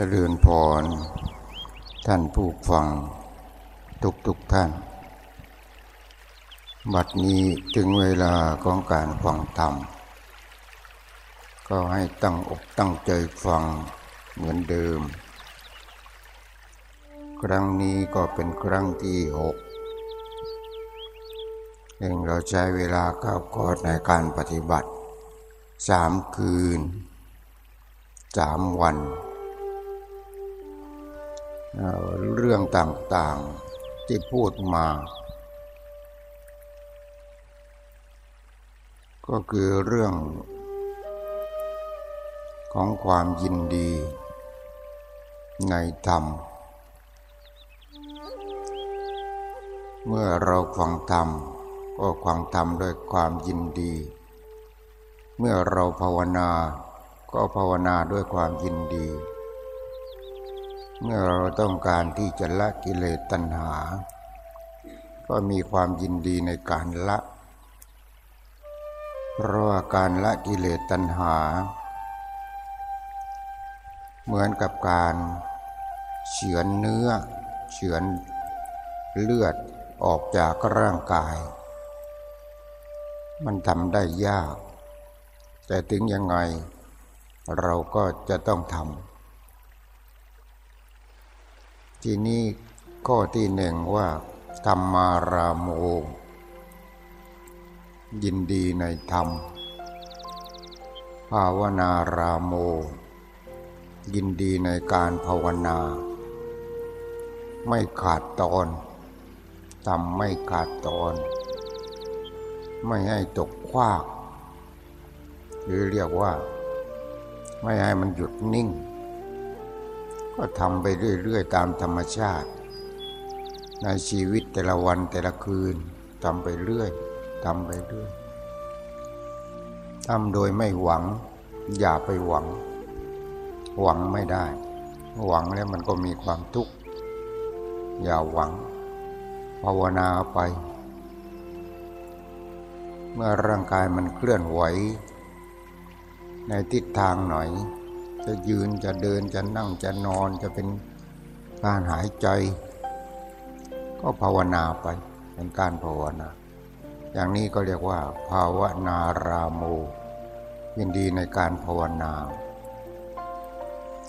จริญพร ท่านผู้ฟัง ทุกทุกท่าน บัดนี้ถึงเวลาของการฟังธรรม ก็ให้ตั้งอกตั้งใจฟังเหมือนเดิม ครั้งนี้ก็เป็นครั้งที่หกเองเราใช้เวลาเข้ากอดในการปฏิบัติสามคืนสามวัน เรื่องต่างๆที่พูดมา ก็คือเรื่องของความยินดีในธรรม เมื่อเราฟังธรรมก็ฟังธรรมด้วยความยินดี เมื่อเราภาวนาก็ภาวนาด้วยความยินดี เมื่อเราต้องการที่จะละกิเลสตัณหา ก็มีความยินดีในการละ เพราะว่าการละกิเลสตัณหา เหมือนกับการเฉือนเนื้อ เฉือนเลือดออกจากร่างกาย มันทำได้ยาก แต่ถึงยังไงเราก็จะต้องทำ ทีนี้ข้อที่หนึ่งว่าธรรมาราโมยินดีในธรรม ภาวนาราโมยินดีในการภาวนา ไม่ขาดตอนทำไม่ขาดตอน ไม่ให้ตกคว้าหรือเรียกว่า ไม่ให้มันหยุดนิ่ง ก็ทำไปเรื่อย ๆ ตามธรรมชาติ ในชีวิตแต่ละวันแต่ละคืนทำไปเรื่อยทำไปเรื่อยทำโดยไม่หวัง อย่าไปหวัง หวังไม่ได้ หวังแล้วมันก็มีความทุกข์อย่าหวัง ภาวนาไป เมื่อร่างกายมันเคลื่อนไหว ในทิศทางหน่อย จะยืนจะเดินจะนั่งจะนอนจะเป็นการหายใจ ก็ภาวนาไปเป็นการภาวนา อย่างนี้ก็เรียกว่า ภาวนาราโมยินดีในการภาวนา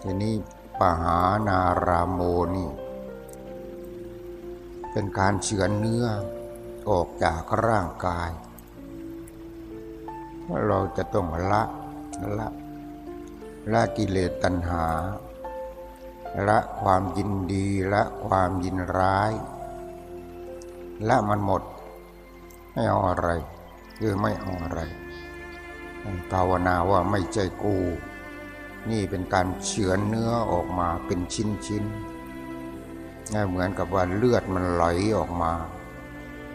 ทีนี้ปหานาราโมนี่ เป็นการเฉือนเนื้อออกจากร่างกาย เราจะต้องละละ ละกิเลสตัณหา ละความยินดี ละความยินร้าย ละมันหมด ไม่เอาอะไรคือไม่เอาอะไรภาวนาว่าไม่ใจกู นี่เป็นการเฉือนเนื้อออกมาเป็นชิ้นชิ้นเหมือนกับว่าเลือดมันไหลออกมา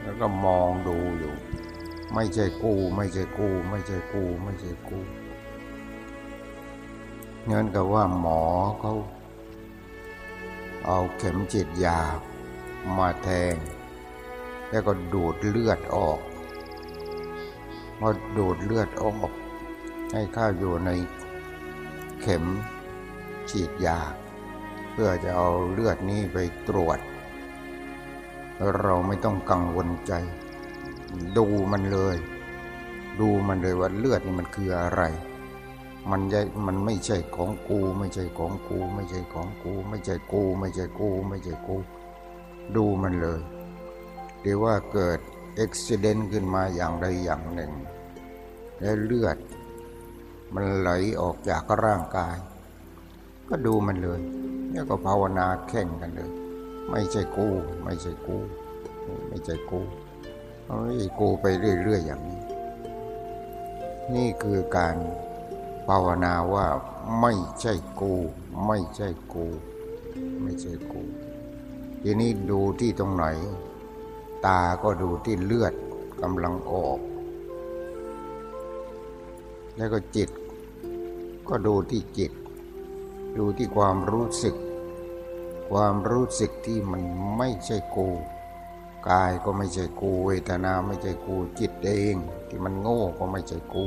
แล้วก็มองดูอยู่ ไม่ใช่กู ไม่ใช่กู ไม่ใช่กู ไม่ใช่กู งินกับว่าหมอเขาเอาเข็มจีดยามาแทง แล้วก็ดูดเลือดออกพอดูดเลือดออก ให้ข้าอยู่ในเข็มฉีดยา เพื่อจะเอาเลือดนี้ไปตรวจ เราไม่ต้องกังวลใจ ดูมันเลย ดูมันเลยว่าเลือดนี่มันคืออะไร มันใมันไม่ใช่ของกู ไม่ใช่ของกู ไม่ใช่ของกู ไม่ใช่กู ไม่ใช่กู ไม่ใช่กู ดูมันเลยหรือว่าเกิดอุบิเหตุขึ้นมาอย่างใดอย่างหนึ่ง แล้วเลือด มันไหลออกจากร่างกาย ก็ดูมันเลยแล้วก็ภาวนาแข่งกันเลย ไม่ใช่กู ไม่ใช่กู ไม่ใช่กูเฮ้ยกูไปเรื่อยๆอย่างนี้ นี่คือการ ภาวนาว่าไม่ใช่กู ไม่ใช่กู ไม่ใช่กู ทีนี้ดูที่ตรงไหน ตาก็ดูที่เลือดกำลังออก แล้วก็จิต ก็ดูที่จิต ดูที่ความรู้สึก ความรู้สึกที่มันไม่ใช่กูกายก็ไม่ใช่กู เวทนาไม่ใช่กู จิตเอง ที่มันโง่ก็ไม่ใช่กู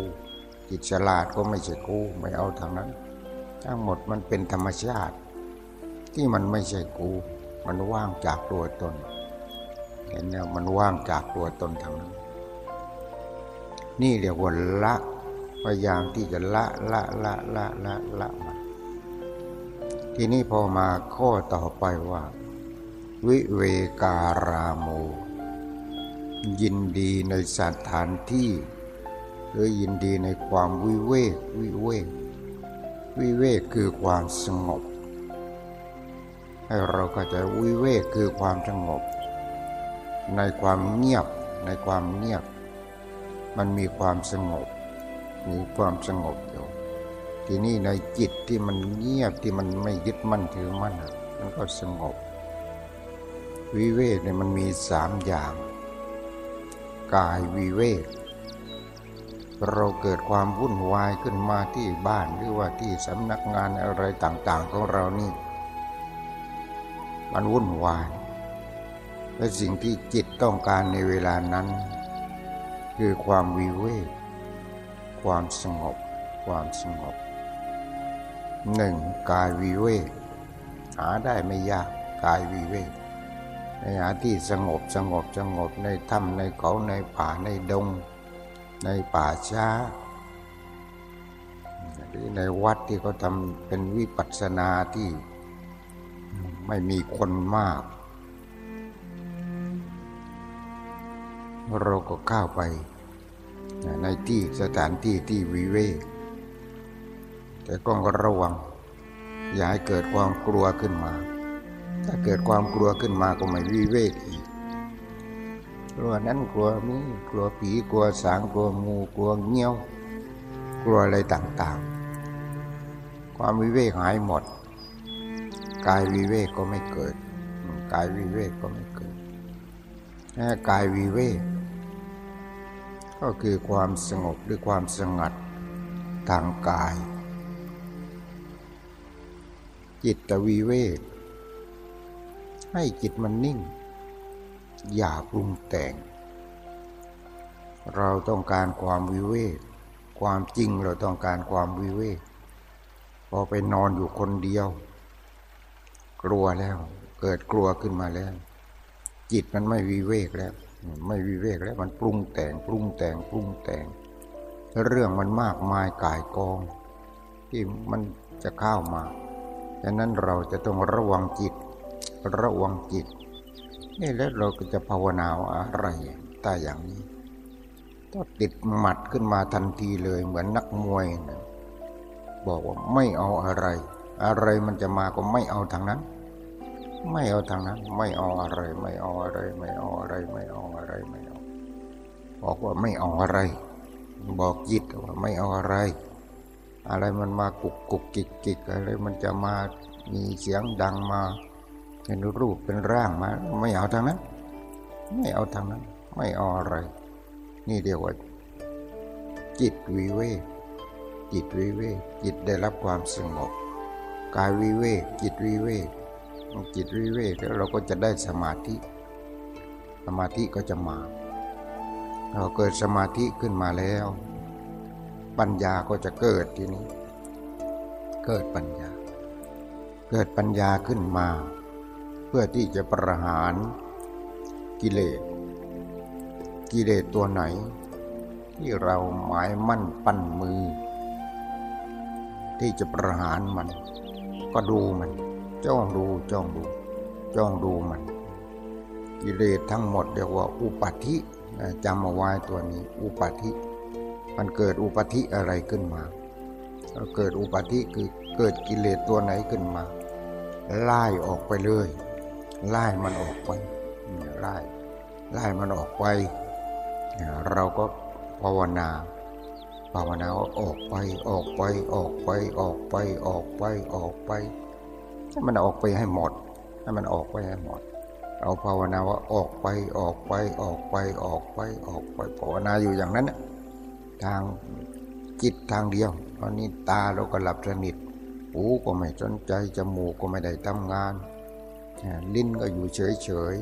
จิตฉลาดก็ไม่ใช่กูไม่เอาทางนั้น ทั้งหมดมันเป็นธรรมชาติ ที่มันไม่ใช่กู มันว่างจากตัวตน เห็นแล้วมันว่างจากตัวตนทั้งนั้น นี่เรียกว่าละพยายามที่จะละละละละละละมันทีนี้พอมาข้อต่อไปว่า วิเวการามโมยินดีในสถานที่ หรือยินดีในความวิเวกวิเวก วิเวกคือความสงบ ให้เราเข้าใจวิเวกคือความสงบ ในความเงียบในความเงียบ มันมีความสงบ มีความสงบอยู่ทีนี้ในจิตที่มันเงียบที่มันไม่ยึดมั่นถือมั่นมันก็สงบ วิเวกเนี่ยมันมีสามอย่าง กายวิเวก เราเกิดความวุ่นวายขึ้นมาที่บ้านหรือว่าที่สำนักงานอะไรต่าง ๆ ของเรานี่ มันวุ่นวายและสิ่งที่จิตต้องการในเวลานั้น คือความวิเวกความสงบ ความสงบหนึ่งกายวิเวกหาได้ไม่ยากกายวิเวกในหาที่สงบสงบสงบในถ้ำในเขาในป่าในดง ในป่าช้าหรือในวัดที่เขาทำเป็นวิปัสสนาที่ไม่มีคนมาก เราก็เข้าไป ในที่สถานที่ที่วิเวกแต่ก็ระวัง อย่าให้เกิดความกลัวขึ้นมา ถ้าเกิดความกลัวขึ้นมาก็ไม่วิเวกอีก กลัวนั้นกลัวนี้กลัวผีกลัวสางกลัวงูกลัวเงี้ยว กลัวอะไรต่างๆ ความวิเวกหายหมด กายวิเวกก็ไม่เกิด กายวิเวกก็ไม่เกิดแค่กายวิเวก ก็คือความสงบหรือความสงัดทางกาย จิตวิเวก ให้จิตมันนิ่ง อย่าปรุงแต่ง เราต้องการความวิเวกความจริงเราต้องการความวิเวกพอไปนอนอยู่คนเดียว กลัวแล้ว เกิดกลัวขึ้นมาแล้ว จิตมันไม่วิเวกแล้ว ไม่วิเวกแล้วมันปรุงแต่ง ปรุงแต่งปรุงแต่ง เรื่องมันมากมายกายกอง ที่มันจะเข้ามาฉะนั้นเราจะต้องระวังจิต ระวังจิต นี่แล้วเราก็จะภาวนาอะไรตาอย่างนี้ก็ติดหมัดขึ้นมาทันทีเลยเหมือนนักมวยนะบอกว่าไม่เอาอะไร อะไรมันจะมาก็ไม่เอาทางนั้น ไม่เอาทางนั้น ไม่เอาอะไร ไม่เอาอะไร ไม่เอาอะไร ไม่เอาอะไรไม่เอาบอกว่าไม่เอาอะไร บอกจิตว่าไม่เอาอะไร อะไรมันมากุกกุกกิกกิกอะไรมันจะมามีเสียงดังมา เป็นรูปเป็นร่างมา ไม่เอาทางนั้น ไม่เอาทางนั้น ไม่เอาอะไร นี่เรียกว่า จิตวิเวกจิตวิเวกจิตได้รับความสงบกายวิเวกจิตวิเวกจิตวิเวกแล้วเราก็จะได้สมาธิ สมาธิก็จะมา เราเกิดสมาธิขึ้นมาแล้ว ปัญญาก็จะเกิดทีนี้ เกิดปัญญา เกิดปัญญาขึ้นมา พื่อที่จะประหารกิเลส กิเลสตัวไหน ที่เราหมายมั่นปั้นมือ ที่จะประหารมัน ก็ดูมัน จ้องดูจ้องดู จ้องดูมัน กิเลสทั้งหมดเรียกว่าอุปาทิจำเอาไว้ตัวนี้ อุปาทิมันเกิดอุปาธิอะไรขึ้นมาเกิดอุปาธิคือเกิดกิเลสตัวไหนขึ้นมาไล่ออกไปเลย ไล่มันออกไปไล่ไล่มันออกไป เราก็ภาวนาภาวนาออกไปออกไปออกไปออกไปออกไปออกไปให้มันออกไปให้หมดให้มันออกไปให้หมด เราภาวนาว่าออกไปออกไปออกไปออกไปออกไปภาวนาอยู่อย่างนั้นทางจิตทางเดียว ตอนนี้ตาเราก็หลับสนิทหูก็ไม่สนใจจมูกก็ไม่ได้ทำงาน ลิ้นก็อยู่เฉยเฉย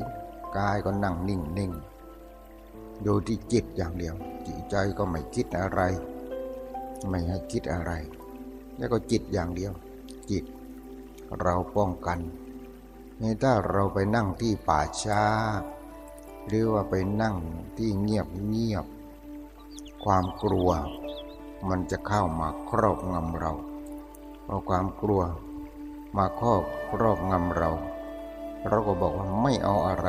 กายก็นั่งนิ่งนิ่งดูที่จิตอย่างเดียว จิตใจก็ไม่คิดอะไร ไม่ให้คิดอะไร แล้วก็จิตอย่างเดียว จิตเราป้องกันนี่ถ้าเราไปนั่งที่ป่าช้า หรือว่าไปนั่งที่เงียบเงียบ ความกลัว มันจะเข้ามาครอบงำเรา เพอความกลัวมาครอบครอบงำเรา เราก็บอกว่าไม่เอาอะไร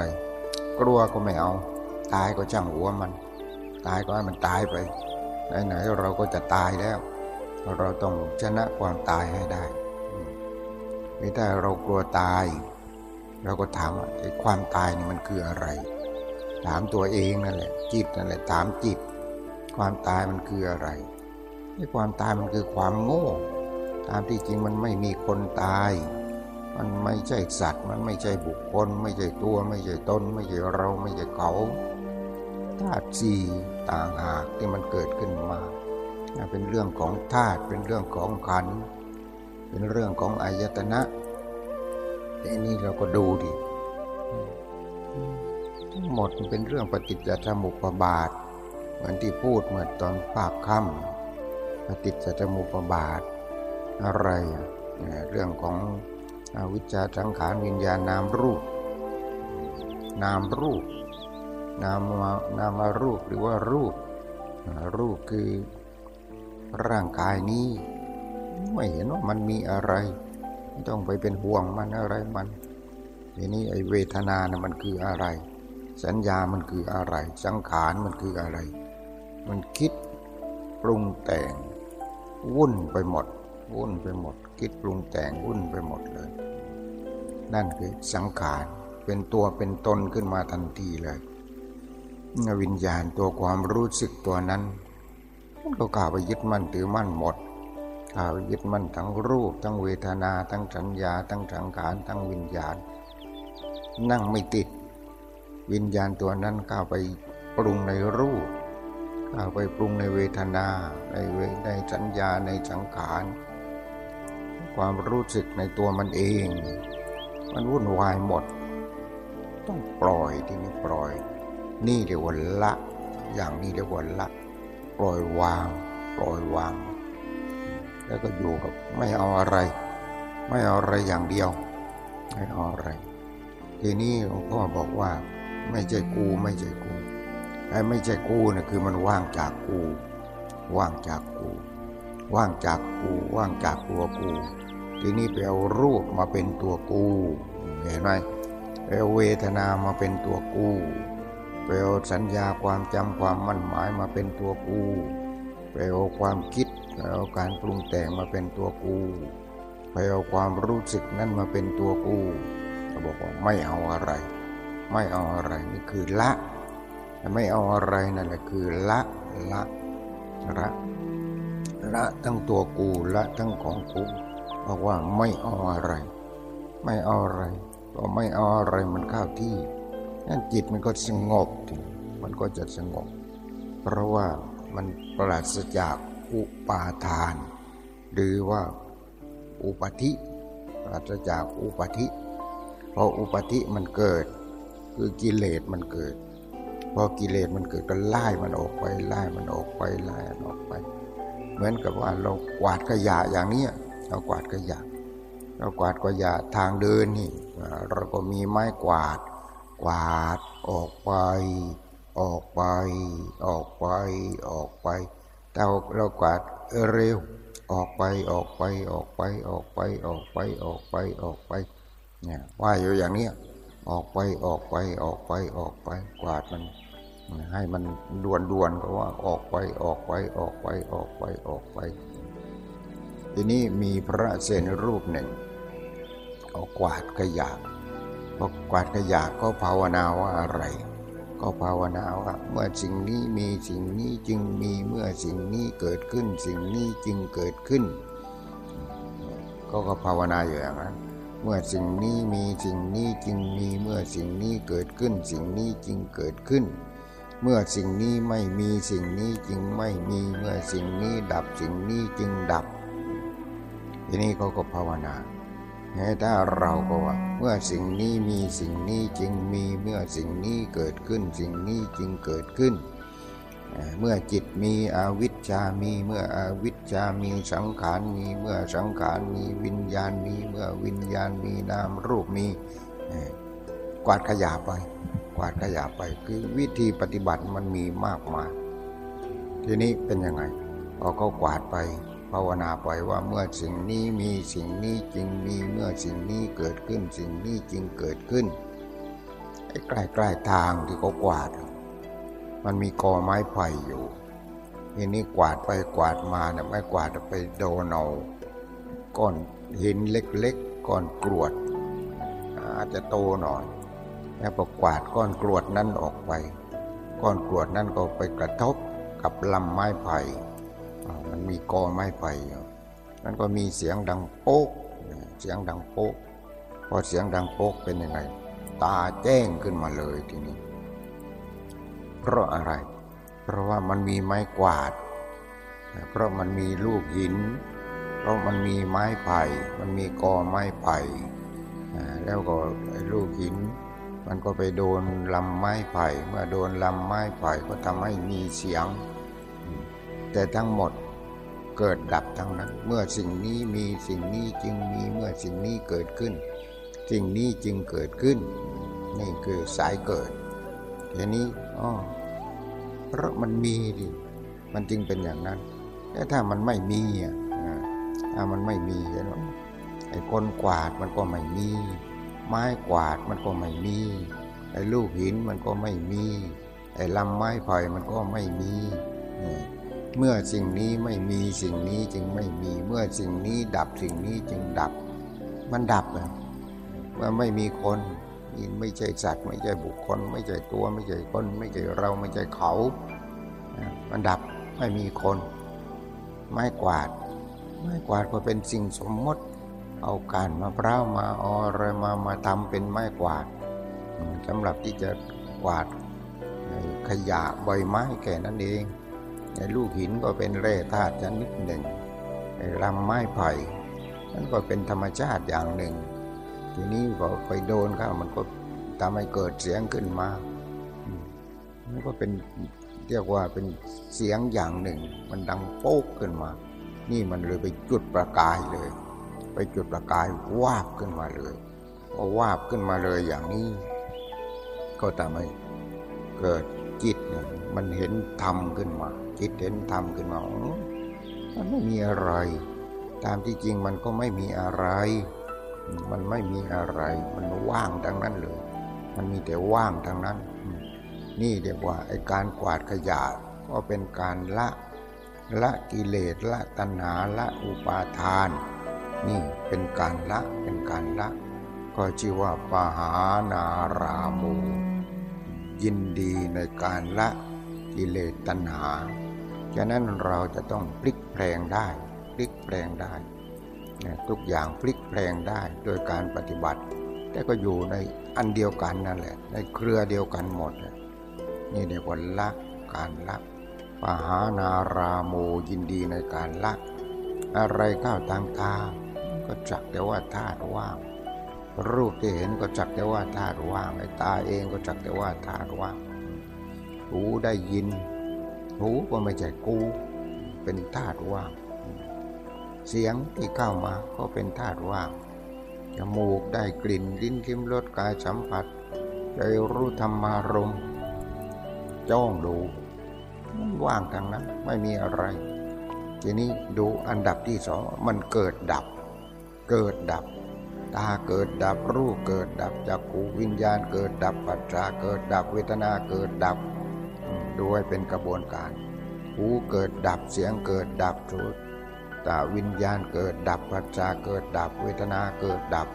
กลัวก็ไม่เอา ตายก็ช่างหัวมัน ตายก็ให้มันตายไปไหนๆเราก็จะตายแล้ว เราต้องชนะความตายให้ได้ไม่ถ้าเรากลัวตาย เราก็ถามว่าไอ้ความตายนี่มันคืออะไร ถามตัวเองนั่นแหละ จิตนั่นแหละถามจิต ความตายมันคืออะไรไอ้ความตายมันคือความโง่ตามที่จริงมันไม่มีคนตาย มันไม่ใช่สัตว์ มันไม่ใช่บุคคล ไม่ใช่ตัว ไม่ใช่ตน ไม่ใช่เรา ไม่ใช่เขาธาตุสี่ต่างหากที่มันเกิดขึ้นมา เป็นเรื่องของธาตุ เป็นเรื่องของขัน เป็นเรื่องของอายตนะ แต่นี่เราก็ดูดิ ทั้งหมดเป็นเรื่องปฏิจจสมุปบาท เหมือนที่พูดเมื่อตอนภาคค่ำปฏิจจสมุปบาท อะไร เรื่องของ อวิชชาสังขารวิญญาณนามรูป นามรูป นามนามรูปหรือว่ารูป รูปคือร่างกายนี้ ไม่เห็นว่ามันมีอะไร ไม่ต้องไปเป็นห่วงมันอะไรมันทีนี้ไอเวทนานะมันคืออะไร สัญญามันคืออะไร สังขารมันคืออะไร มันคิดปรุงแต่ง วุ่นไปหมด วุ่นไปหมด คิดปรุงแต่งวุ่นไปหมดเลย นั่นคือสังขารเป็นตัวเป็นตนขึ้นมาทันทีเลยวิญญาณตัวความรู้สึกตัวนั้นมันก็กล่าวไปยึดมั่นถือมั่นหมดกล่าวไปยึดมั่นทั้งรูป ทั้งเวทนา ทั้งสัญญา ทั้งสังขารทั้งวิญญาณ นั่งไม่ติด วิญญาณตัวนั้นก้าวไปปรุงในรูปก้าวไปปรุงในเวทนาในเวในสัญญาในสังขาร ความรู้สึกในตัวมันเอง มันวุ่นวายหมด ต้องปล่อยที่นี่ปล่อย นี่เรียกว่าละ อย่างนี้เรียกว่าละ ปล่อยวาง ปล่อยวาง แล้วก็อยู่กับไม่เอาอะไร ไม่เอาอะไรอย่างเดียว ไม่เอาอะไร ทีนี้หลวงพ่อบอกว่า ไม่ใช่กูไม่ใช่กูไอ้ไม่ใช่กูนะ่ะคือมันว่างจากกู ว่างจากกู ว่างจากกู ว่างจากตัวกู ทีนี้ไปเอารูปมาเป็นตัวกูเห็นไหมไปเอาเวทนามาเป็นตัวกูไปเอาสัญญาความจำความมั่นหมายมาเป็นตัวกูไปเอาความคิดเอาการปรุงแต่งมาเป็นตัวกูไปเอาความรู้สึกนั่นมาเป็นตัวกูเขาบอกว่าไม่เอาอะไร ไม่เอาอะไรนี่คือละไม่เอาอะไรนั่นแหละคือละละละละทั้งตัวกูละทั้งของกู บอกว่าไม่เอาอะไร ไม่เอาอะไรก็ไม่เอาอะไรมันเข้าที่นั่นจิตมันก็สงบมันก็จะสงบ เพราะว่ามันปราศจากอุปาทาน หรือว่าอุปธิปราศจากอุปธิพออุปธิมันเกิด คือกิเลสมันเกิด พอกิเลสมันเกิดก็ไล่มันออกไปไล่มันออกไปไล่มันออกไป เหมือนกับว่าเรากวาดขยะอย่างนี้ เรากวาดขยะเรากวาดขยะทางเดินนี่เราก็มีไม้กวาด กวาดออกไป ออกไป ออกไป ออกไปแต่เรากวาดเร็ว ออกไปออกไปออกไปออกไปออกไปออกไปออกไปเนี่ยว่าอยู่อย่างนี้ออกไปออกไปออกไปออกไป กวาดมันให้มันด่วนด่วนก็ว่าออกไปออกไปออกไปออกไปออกไป ทีนี้มีพระเสนรูปหนึ่งเอากวาดขยะพอกวาดขยะก็ภาวนาว่าอะไร ก็ภาวนาว่าเมื่อสิ่งนี้มีสิ่งนี้จึงมีเมื่อสิ่งนี้เกิดขึ้น สิ่งนี้จึงเกิดขึ้น ก็ก็ภาวนาอยู่อย่างนั้นเมื่อสิ่งนี้มีสิ่งนี้จึงมีเมื่อสิ่งนี้เกิดขึ้น สิ่งนี้จึงเกิดขึ้น เมื่อสิ่งนี้ไม่มีสิ่งนี้จึงไม่มีเมื่อสิ่งนี้ดับสิ่งนี้จึงดับ ทีนี้เขาก็ภาวนาถ้าเราก็ว่า เมื่อสิ่งนี้มีสิ่งนี้จึงมีเมื่อสิ่งนี้เกิดขึ้น สิ่งนี้จึงเกิดขึ้น เมื่อจิตมีอวิชชามีเมื่ออวิชชามีสังขารมีเมื่อสังขารมีวิญญาณมีเมื่อวิญญาณมีนามรูปมีกวาดขยะไป กวาดขยะไปคือวิธีปฏิบัติมันมีมากมายทีนี้เป็นยังไงพอเขากวาดไป ภาวนาไปว่าเมื่อสิ่งนี้มีสิ่งนี้จริงมีเมื่อสิ่งนี้เกิดขึ้น สิ่งนี้จริงเกิดขึ้นไอ้ใกล้ๆทางที่เขากวาด มันมีกอไม้ไผ่อยู่ทีนี้กวาดไปกวาดมาเนี่ยไม่กวาดไปโดนเอาก้อนหินเล็กๆก้อนกรวดอาจจะโตหน่อยแล้วพอกวาดก้อนกรวดนั้นออกไป ก้อนกรวดนั้นก็ไปกระทบกับลำไม้ไผ่ มันมีกอไม้ไผ่นั่นก็มีเสียงดังโป๊ก เสียงดังโป๊ก พอเสียงดังโป๊กเป็นยังไง ตาแจ้งขึ้นมาเลยทีนี้ เพราะอะไร เพราะว่ามันมีไม้กวาด เพราะมันมีลูกหิน เพราะมันมีไม้ไผ่ มันมีกอไม้ไผ่ แล้วก็ลูกหิน มันก็ไปโดนลำไม้ไผ่ เมื่อโดนลำไม้ไผ่ก็ทำให้มีเสียง แต่ทั้งหมดเกิดดับทั้งนั้น เมื่อสิ่งนี้มีสิ่งนี้จึงมีเมื่อสิ่งนี้เกิดขึ้น สิ่งนี้จึงเกิดขึ้น นี่คือสายเกิดทีนี้อ๋อเพราะมันมีดิมันจึงเป็นอย่างนั้นแต่ถ้ามันไม่มีอะถ้ามันไม่มีเห็นไหมไอ้คนกวาดมันก็ไม่มี ไม้กวาดมันก็ไม่มีไอ้ลูกหินมันก็ไม่มี ไอ้ลำไม้ไผ่มันก็ไม่มี เมื่อสิ่งนี้ไม่มีสิ่งนี้จึงไม่มี เมื่อสิ่งนี้ดับสิ่งนี้จึงดับ มันดับเลยเมื่อไม่มีคนไม่ใช่สัตว์ไม่ใช่บุคคล ไม่ใช่ตัวไม่ใช่คน ไม่ใช่เราไม่ใช่เขา มันดับไม่มีคน ไม้กวาด ไม้กวาดก็เป็นสิ่งสมมติ เอาการมะพร้าวมาออะไรมามาทำเป็นไม้กวาดสำหรับที่จะกวาดขยะใบไม้แก่นั้นเอง ในลูกหินก็เป็นแร่ธาตุชนิดหนึ่งในลำไม้ไผ่นั่นก็เป็นธรรมชาติอย่างหนึ่ง ทีนี้ก็ไปโดนเข้ามันก็ทำให้เกิดเสียงขึ้นมามันก็เป็นเรียกว่าเป็นเสียงอย่างหนึ่ง มันดังโป๊กขึ้นมา นี่มันเลยไปจุดประกายเลย ไปจุดประกายวาบขึ้นมาเลยพอวาบขึ้นมาเลยอย่างนี้ ก็ทำให้เกิดจิตเนี่ยมันเห็นธรรมขึ้นมา จิตเห็นธรรมขึ้นมามันไม่มีอะไร ตามที่จริงมันก็ไม่มีอะไร มันไม่มีอะไร มันว่างทั้งนั้นเลย มันมีแต่ว่างทั้งนั้น นี่เรียกว่าไอ้การกวาดขยะก็เป็นการละละกิเลสละตัณหาละอุปาทาน นี่เป็นการละเป็นการละ ก็ชื่อว่าปหานารามูยินดีในการละกิเลสตัณหา ฉะนั้นเราจะต้องพลิกแปลงได้พลิกแปลงได้ทุกอย่างพลิกแปลงได้โดยการปฏิบัติ แต่ก็อยู่ในอันเดียวกันนั่นแหละ ในเครือเดียวกันหมด นี่เรียกว่าละการละปหานาราโมยินดีในการละ อะไรก้าวทางตา ก็จักแต่ว่าธาตุว่าง รูปที่เห็นก็จักแต่ว่าธาตุว่างไอ้ตาเองก็จักแต่ว่าธาตุว่างหูได้ยิน หูก็ไม่ใช่กู เป็นธาตุว่าง เสียงที่เข้ามาก็เป็นธาตุว่าง จมูกได้กลิ่นลิ้นลิ้มรสกายสัมผัสได้รู้ธรรมารมจ้องดูมันว่างทางนั้นไม่มีอะไร ทีนี้ดูอันดับที่สองมันเกิดดับ เกิดดับ ตาเกิดดับรูปเกิดดับจักขูวิญญาณเกิดดับปัจจาเกิดดับเวทนาเกิดดับ ดูให้เป็นกระบวนการ หูเกิดดับเสียงเกิดดับทุกตาวิญญาณเกิดดับปัจจาเกิดดับเวทนาเกิดดับ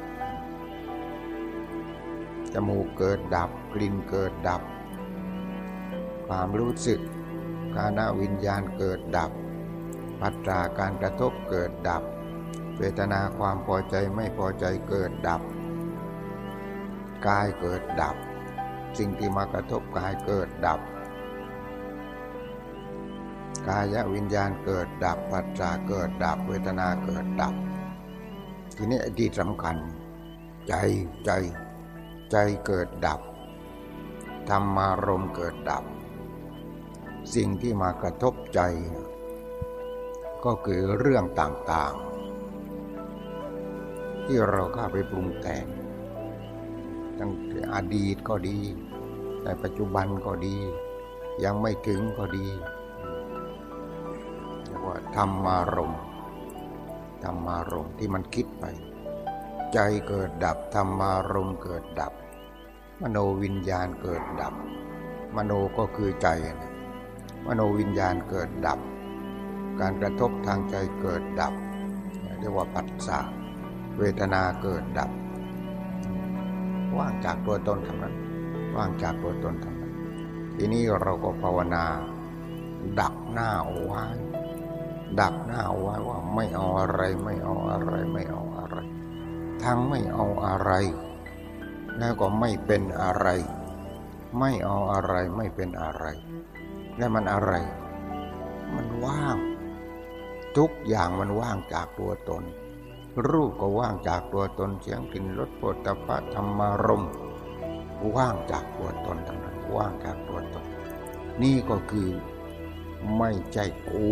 จมูกเกิดดับกลิ่นเกิดดับ ความรู้สึกกาณวิญญาณเกิดดับ ปัจจาการกระทบเกิดดับ เวทนาความพอใจไม่พอใจเกิดดับ กายเกิดดับ สิ่งที่มากระทบกายเกิดดับ กายวิญญาณเกิดดับปัจจาเกิดดับเวทนาเกิดดับ ทีนี้ที่สำคัญ ใจใจใจเกิดดับธรรมารมเกิดดับ สิ่งที่มากระทบใจ ก็คือเรื่องต่างๆ ที่เราเข้าไปปรุงแต่งตั้งแต่อดีตก็ดี ในปัจจุบันก็ดี ยังไม่ถึงก็ดี ว่าธรรมารมธรรมารมที่มันคิดไป ใจเกิดดับธรรมารมเกิดดับ มโนวิญญาณเกิดดับ มโนก็คือใจนะมโนวิญญาณเกิดดับ การกระทบทางใจเกิดดับเรียกว่าปัสสะเวทนาเกิดดับ ว่างจากตัวตนทั้งนั้น ว่างจากตัวตนทั้งนั้น ทีนี้เราก็ภาวนา ดักหน้าเอาไว้ ดักหน้าเอาไว้ว่าไม่เอาอะไรไม่เอาอะไรไม่เอาอะไร ทั้งไม่เอาอะไร แล้วก็ไม่เป็นอะไร ไม่เอาอะไรไม่เป็นอะไร และมันอะไร มันว่าง ทุกอย่างมันว่างจากตัวตน รูปก็ว่างจากตัวตนเสียงกลิ่นรสโผฏฐัพพะธรรมารมว่างจากตัวตนทั้งนั้นว่างจากตัวตน นี่ก็คือไม่ใช่กู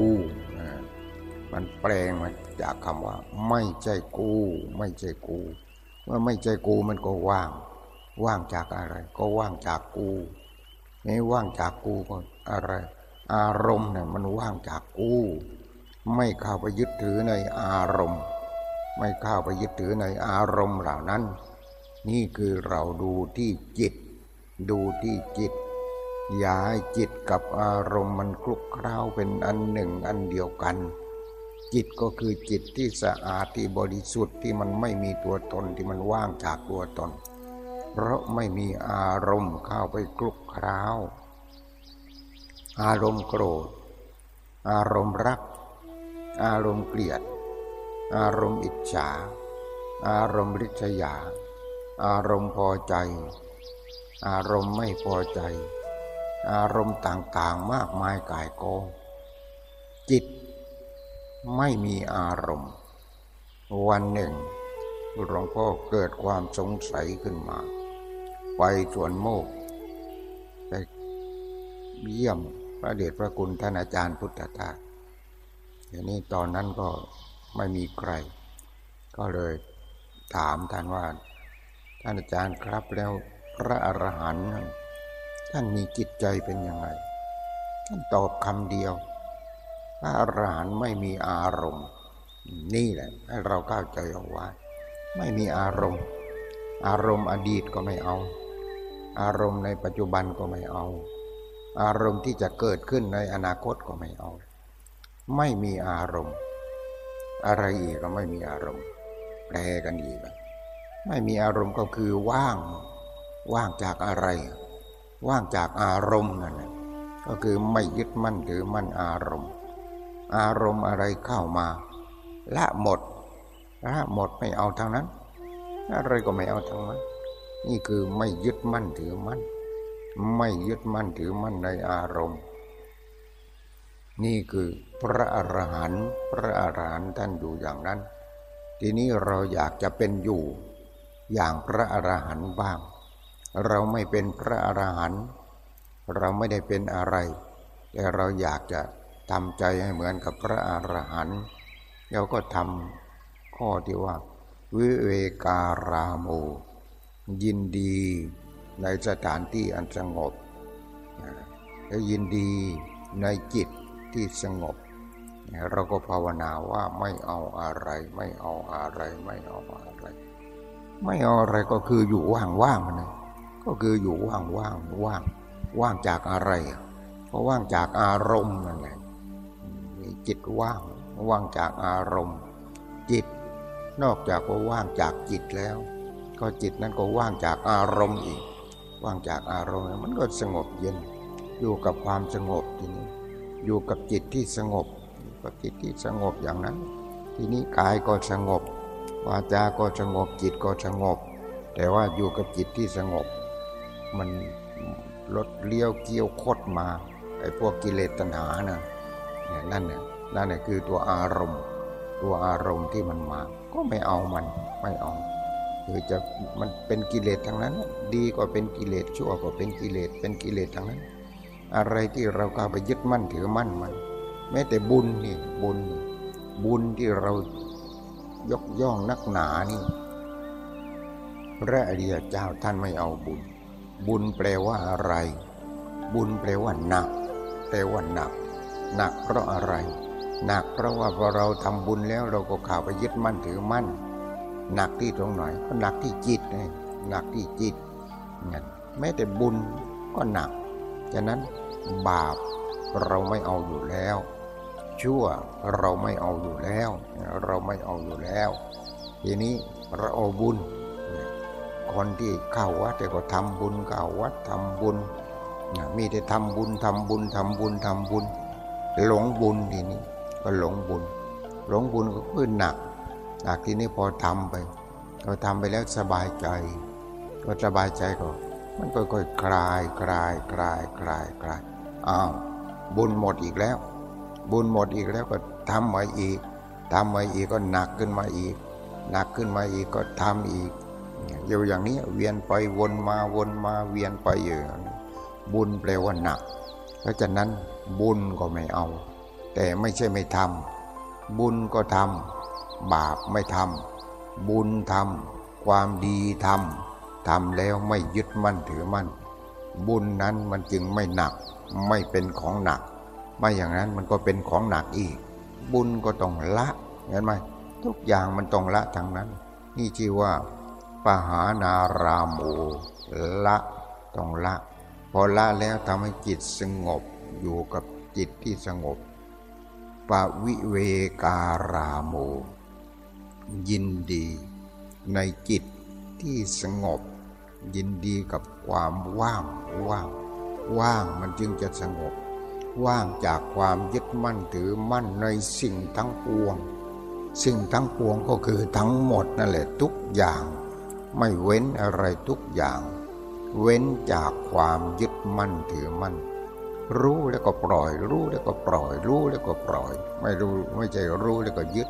มันแปลงมาจากคำว่า ไม่ใช่กู ไม่ใช่กูเมื่อไม่ใช่กูมันก็ว่าง ว่างจากอะไร ก็ว่างจากกูนี่ว่างจากกูก็อะไร อารมณ์เนี่ยมันว่างจากกู ไม่เข้าไปยึดถือในอารมณ์ ไม่เข้าไปยึดถือในอารมณ์เหล่านั้น นี่คือเราดูที่จิต ดูที่จิตอย่าให้จิตกับอารมณ์มันคลุกคล้าเป็นอันหนึ่งอันเดียวกัน จิตก็คือจิตที่สะอาดที่บริสุทธิ์ที่มันไม่มีตัวตนที่มันว่างจากตัวตน เพราะไม่มีอารมณ์เข้าไปคลุกคล้าอารมณ์โกรธ อารมณ์รัก อารมณ์เกลียด อารมณ์อิจฉา อารมณ์ริษยา อารมณ์พอใจ อารมณ์ไม่พอใจ อารมณ์ต่างๆมากมายกายกองจิต ไม่มีอารมณ์ วันหนึ่งหลวงพ่อเกิดความสงสัยขึ้นมา ไปสวนโมกไปเยี่ยมพระเดชพระคุณท่านอาจารย์พุทธทาสทีนี้ตอนนั้นก็ไม่มีใคร ก็เลยถามท่านว่า ท่านอาจารย์ครับแล้วพระอรหันต์ท่านมีจิตใจเป็นยังไง ท่านตอบคำเดียว พระอรหันต์ไม่มีอารมณ์ นี่แหละให้เราเข้าใจเอาไว้ไม่มีอารมณ์ อารมณ์อดีตก็ไม่เอา อารมณ์ในปัจจุบันก็ไม่เอา อารมณ์ที่จะเกิดขึ้นในอนาคตก็ไม่เอา ไม่มีอารมณ์ อะไรอีกก็ไม่มีอารมณ์แปลกันอีกไม่มีอารมณ์ก็คือว่าง ว่างจากอะไร ว่างจากอารมณ์นั่นแหละก็คือไม่ยึดมั่นถือมั่นอารมณ์ อารมณ์อะไรเข้ามา ละหมด ละหมดไม่เอาทางนั้น อะไรก็ไม่เอาทางนั้น นี่คือไม่ยึดมั่นถือมั่น ไม่ยึดมั่นถือมั่นในอารมณ์ นี่คือพระอรหันต์พระอรหันต์ท่านอยู่อย่างนั้น ทีนี้เราอยากจะเป็นอยู่ อย่างพระอรหันต์บ้าง เราไม่เป็นพระอรหันต์เราไม่ได้เป็นอะไร แต่เราอยากจะ ทำใจให้เหมือนกับพระอรหันต์เราก็ทำข้อที่ว่า วิเวการาโมยินดีในสถานที่อันสงบและยินดีในจิตที่สงบ เราก็ภาวนาว่าไม่เอาอะไร ไม่เอาอะไร ไม่เอาอะไร ไม่เอาอะไรก็คืออยู่ว่างๆนะก็คืออยู่ว่างว่างว่างว่างจากอะไร ก็ว่างจากอารมณ์นั่นแหละ จิตว่างว่างจากอารมณ์ จิต นอกจากว่าว่างจากจิตแล้ว ก็จิตนั้นก็ว่างจากอารมณ์อีก ว่างจากอารมณ์มันก็สงบเย็น อยู่กับความสงบทีนี้ อยู่กับจิตที่สงบกับจิตที่สงบอย่างนั้น ทีนี้กายก็สงบ วาจาก็สงบจิตก็สงบ แต่ว่าอยู่กับจิตที่สงบ มันรถเลี้ยวเกี้ยวคดมาไอ้พวกกิเลสตัณหานะ นั่นเนี่ยนั่นเนี่ยคือตัวอารมณ์ ตัวอารมณ์ที่มันมา ก็ไม่เอามันไม่เอาคือจะมันเป็นกิเลสทั้งนั้น ดีก็เป็นกิเลสชั่วก็เป็นกิเลสเป็นกิเลสทั้งนั้น อะไรที่เราก้าไปยึดมั่นถือมั่นมัน แม้แต่บุญนี่บุญ บุญที่เรายกย่องนักหนานี่พระอริยเจ้าท่านไม่เอาบุญ บุญแปลว่าอะไร บุญแปลว่าหนักแปลว่าหนัก หนักเพราะอะไร หนักเพราะว่าพอเราทำบุญแล้วเราก็ข่าวไปยึดมั่นถือมั่น หนักที่ตรงไหนก็หนักที่จิตไงหนักที่จิตงั้นแม้แต่บุญก็หนักฉะนั้นบาปเราไม่เอาอยู่แล้ว ชั่วเราไม่เอาอยู่แล้ว เราไม่เอาอยู่แล้ว ทีนี้เราเอาบุญ คนที่เข้าวัดแต่ก็ทำบุญเข้าวัดทำบุญ มีแต่ทำบุญทำบุญทำบุญทำบุญ หลงบุญทีนี้ก็หลงบุญ หลงบุญก็ขึ้นหนักหนักทีนี้พอทำไปเราทำไปแล้วสบายใจ ก็สบายใจก็ มันค่อยๆคลายคลายคลายคลายคลายอ้าวบุญหมดอีกแล้ว บุญหมดอีกแล้วก็ทำมาอีกทำมาอีกก็หนักขึ้นมาอีก หนักขึ้นมาอีกก็ทำอีกอยู่อย่างนี้เวียนไปวนมาวนมาเวียนไปอย่างนี้บุญแปลว่าหนัก เพราะฉะนั้น บุญก็ไม่เอา แต่ไม่ใช่ไม่ทำบุญก็ทำบาปไม่ทำบุญทำความดีทำทำแล้วไม่ยึดมั่นถือมั่น บุญนั้นมันจึงไม่หนักไม่เป็นของหนัก ไม่อย่างนั้นมันก็เป็นของหนักอีก บุญก็ต้องละเห็นไหมทุกอย่างมันต้องละทั้งนั้น นี่ชื่อว่าปหานารามโอละต้องละ พอละแล้วทำให้จิตสงบ อยู่กับจิตที่สงบปวิเวการามโม ยินดีในจิตที่สงบ ยินดีกับความว่างว่าง ว่างมันจึงจะสงบ ว่างจากความยึดมั่นถือมั่นในสิ่งทั้งปวง สิ่งทั้งปวงก็คือทั้งหมดนั่นแหละทุกอย่าง ไม่เว้นอะไรทุกอย่าง เว้นจากความยึดมั่นถือมั่น รู้แล้วก็ปล่อย รู้แล้วก็ปล่อย รู้แล้วก็ปล่อย ไม่รู้ไม่ใช่รู้แล้วก็ยึด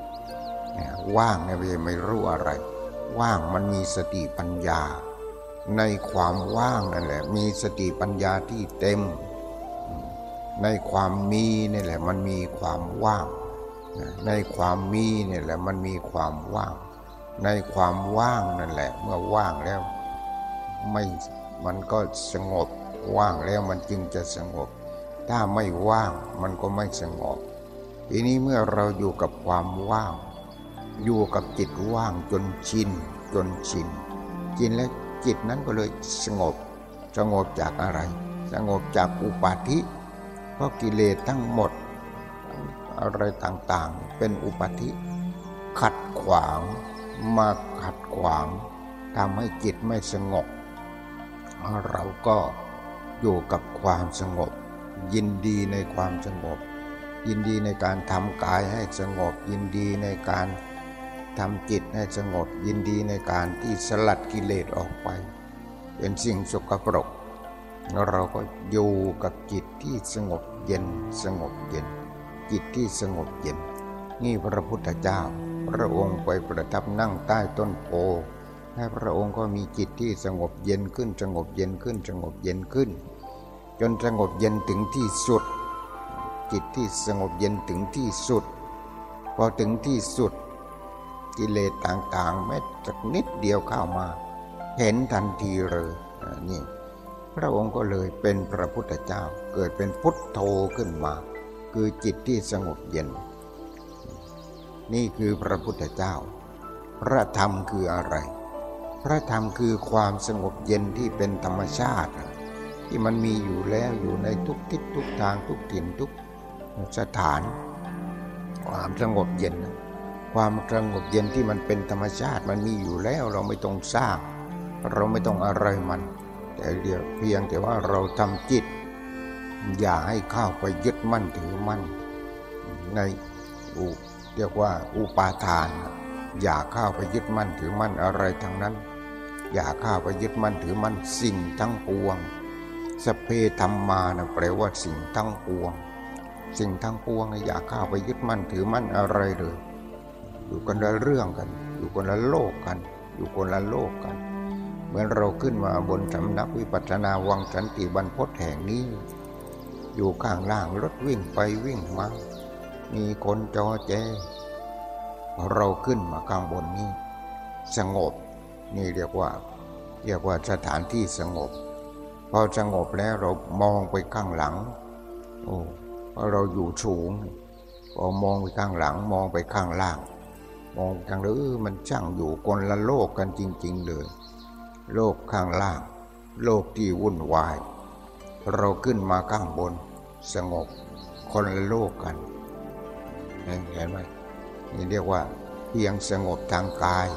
ว่างเนี่ไม่รู้อะไร ว่างมันมีสติปัญญา ในความว่างนั่นแหละ มีสติปัญญาที่เต็ม ในความมีนี่แหละ มันมีความว่าง ในความมีนี่แหละ มันมีความว่าง ในความว่างนั่นแหละ เมื่อว่างแล้วไม่มันก็สงบว่างแล้วมันจึงจะสงบ ถ้าไม่ว่างมันก็ไม่สงบทีนี้เมื่อเราอยู่กับความว่าง อยู่กับจิตว่างจนชินจนชินชินแล้วจิตนั้นก็เลยสงบ สงบจากอะไร สงบจากอุปาทิเพราะกิเลสทั้งหมด อะไรต่างๆ เป็นอุปาทิขัดขวางมาขัดขวางทำให้จิตไม่สงบ เราก็อยู่กับความสงบ ยินดีในความสงบ ยินดีในการทำกายให้สงบ ยินดีในการทำจิตให้สงบ ยินดีในการที่สลัดกิเลสออกไป เป็นสิ่งสกปรก เราก็อยู่กับจิตที่สงบเย็นสงบเย็น จิตที่สงบเย็น นี่พระพุทธเจ้า พระองค์ไปประทับนั่งใต้ต้นโพและพระองค์ก็มีจิตที่สงบเย็นขึ้นสงบเย็นขึ้นสงบเย็นขึ้น จนสงบเย็นถึงที่สุด จิตที่สงบเย็นถึงที่สุด พอถึงที่สุด กิเลสต่างๆแม้สักนิดเดียวเข้ามา เห็นทันทีเลยนี่พระองค์ก็เลยเป็นพระพุทธเจ้าเกิดเป็นพุทโธขึ้นมา คือจิตที่สงบเย็น นี่คือพระพุทธเจ้า พระธรรมคืออะไร พระธรรมคือความสงบเย็นที่เป็นธรรมชาติ ที่มันมีอยู่แล้วอยู่ในทุกทิศทุกทางทุกถิ่นทุกสถาน ความสงบเย็น ความสงบเย็นที่มันเป็นธรรมชาติมันมีอยู่แล้วเราไม่ต้องสร้าง เราไม่ต้องอะไรมัน แต่เดียวเพียงแต่ว่าเราทำจิต อย่าให้เข้าไปยึดมั่นถือมั่น ในอุเรียกว่าอุปาทาน อย่าเข้าไปยึดมั่นถือมั่นอะไรทั้งนั้น อย่าเข้าไปยึดมั่นถือมั่นสิ่งทั้งปวง สเพธรรมานะแปลว่าสิ่งทั้งปวง สิ่งทั้งปวงอย่าเข้าไปยึดมั่นถือมั่นอะไรเลย อยู่คนละเรื่องกัน อยู่คนละโลกกัน อยู่คนละโลกกัน เหมือนเราขึ้นมาบนสำนักวิปัสสนาวังสันติบรรพตแห่งนี้ อยู่ข้างล่างรถวิ่งไปวิ่งมา มีคนจอแจเราขึ้นมาข้างบนนี้ สงบ นี่เรียกว่า เรียกว่าสถานที่สงบ พอสงบแล้วเรามองไปข้างหลัง โอ้เพราะเราอยู่สูงพอมองไปข้างหลัง มองไปข้างล่าง มองทางเออมันช่างอยู่คนละโลกกันจริง ๆ เลย โลกข้างล่าง โลกที่วุ่นวาย เราขึ้นมาข้างบน สงบคนละโลกกันเห็นไหมนี่เรียกว่าเพียงสงบทางกาย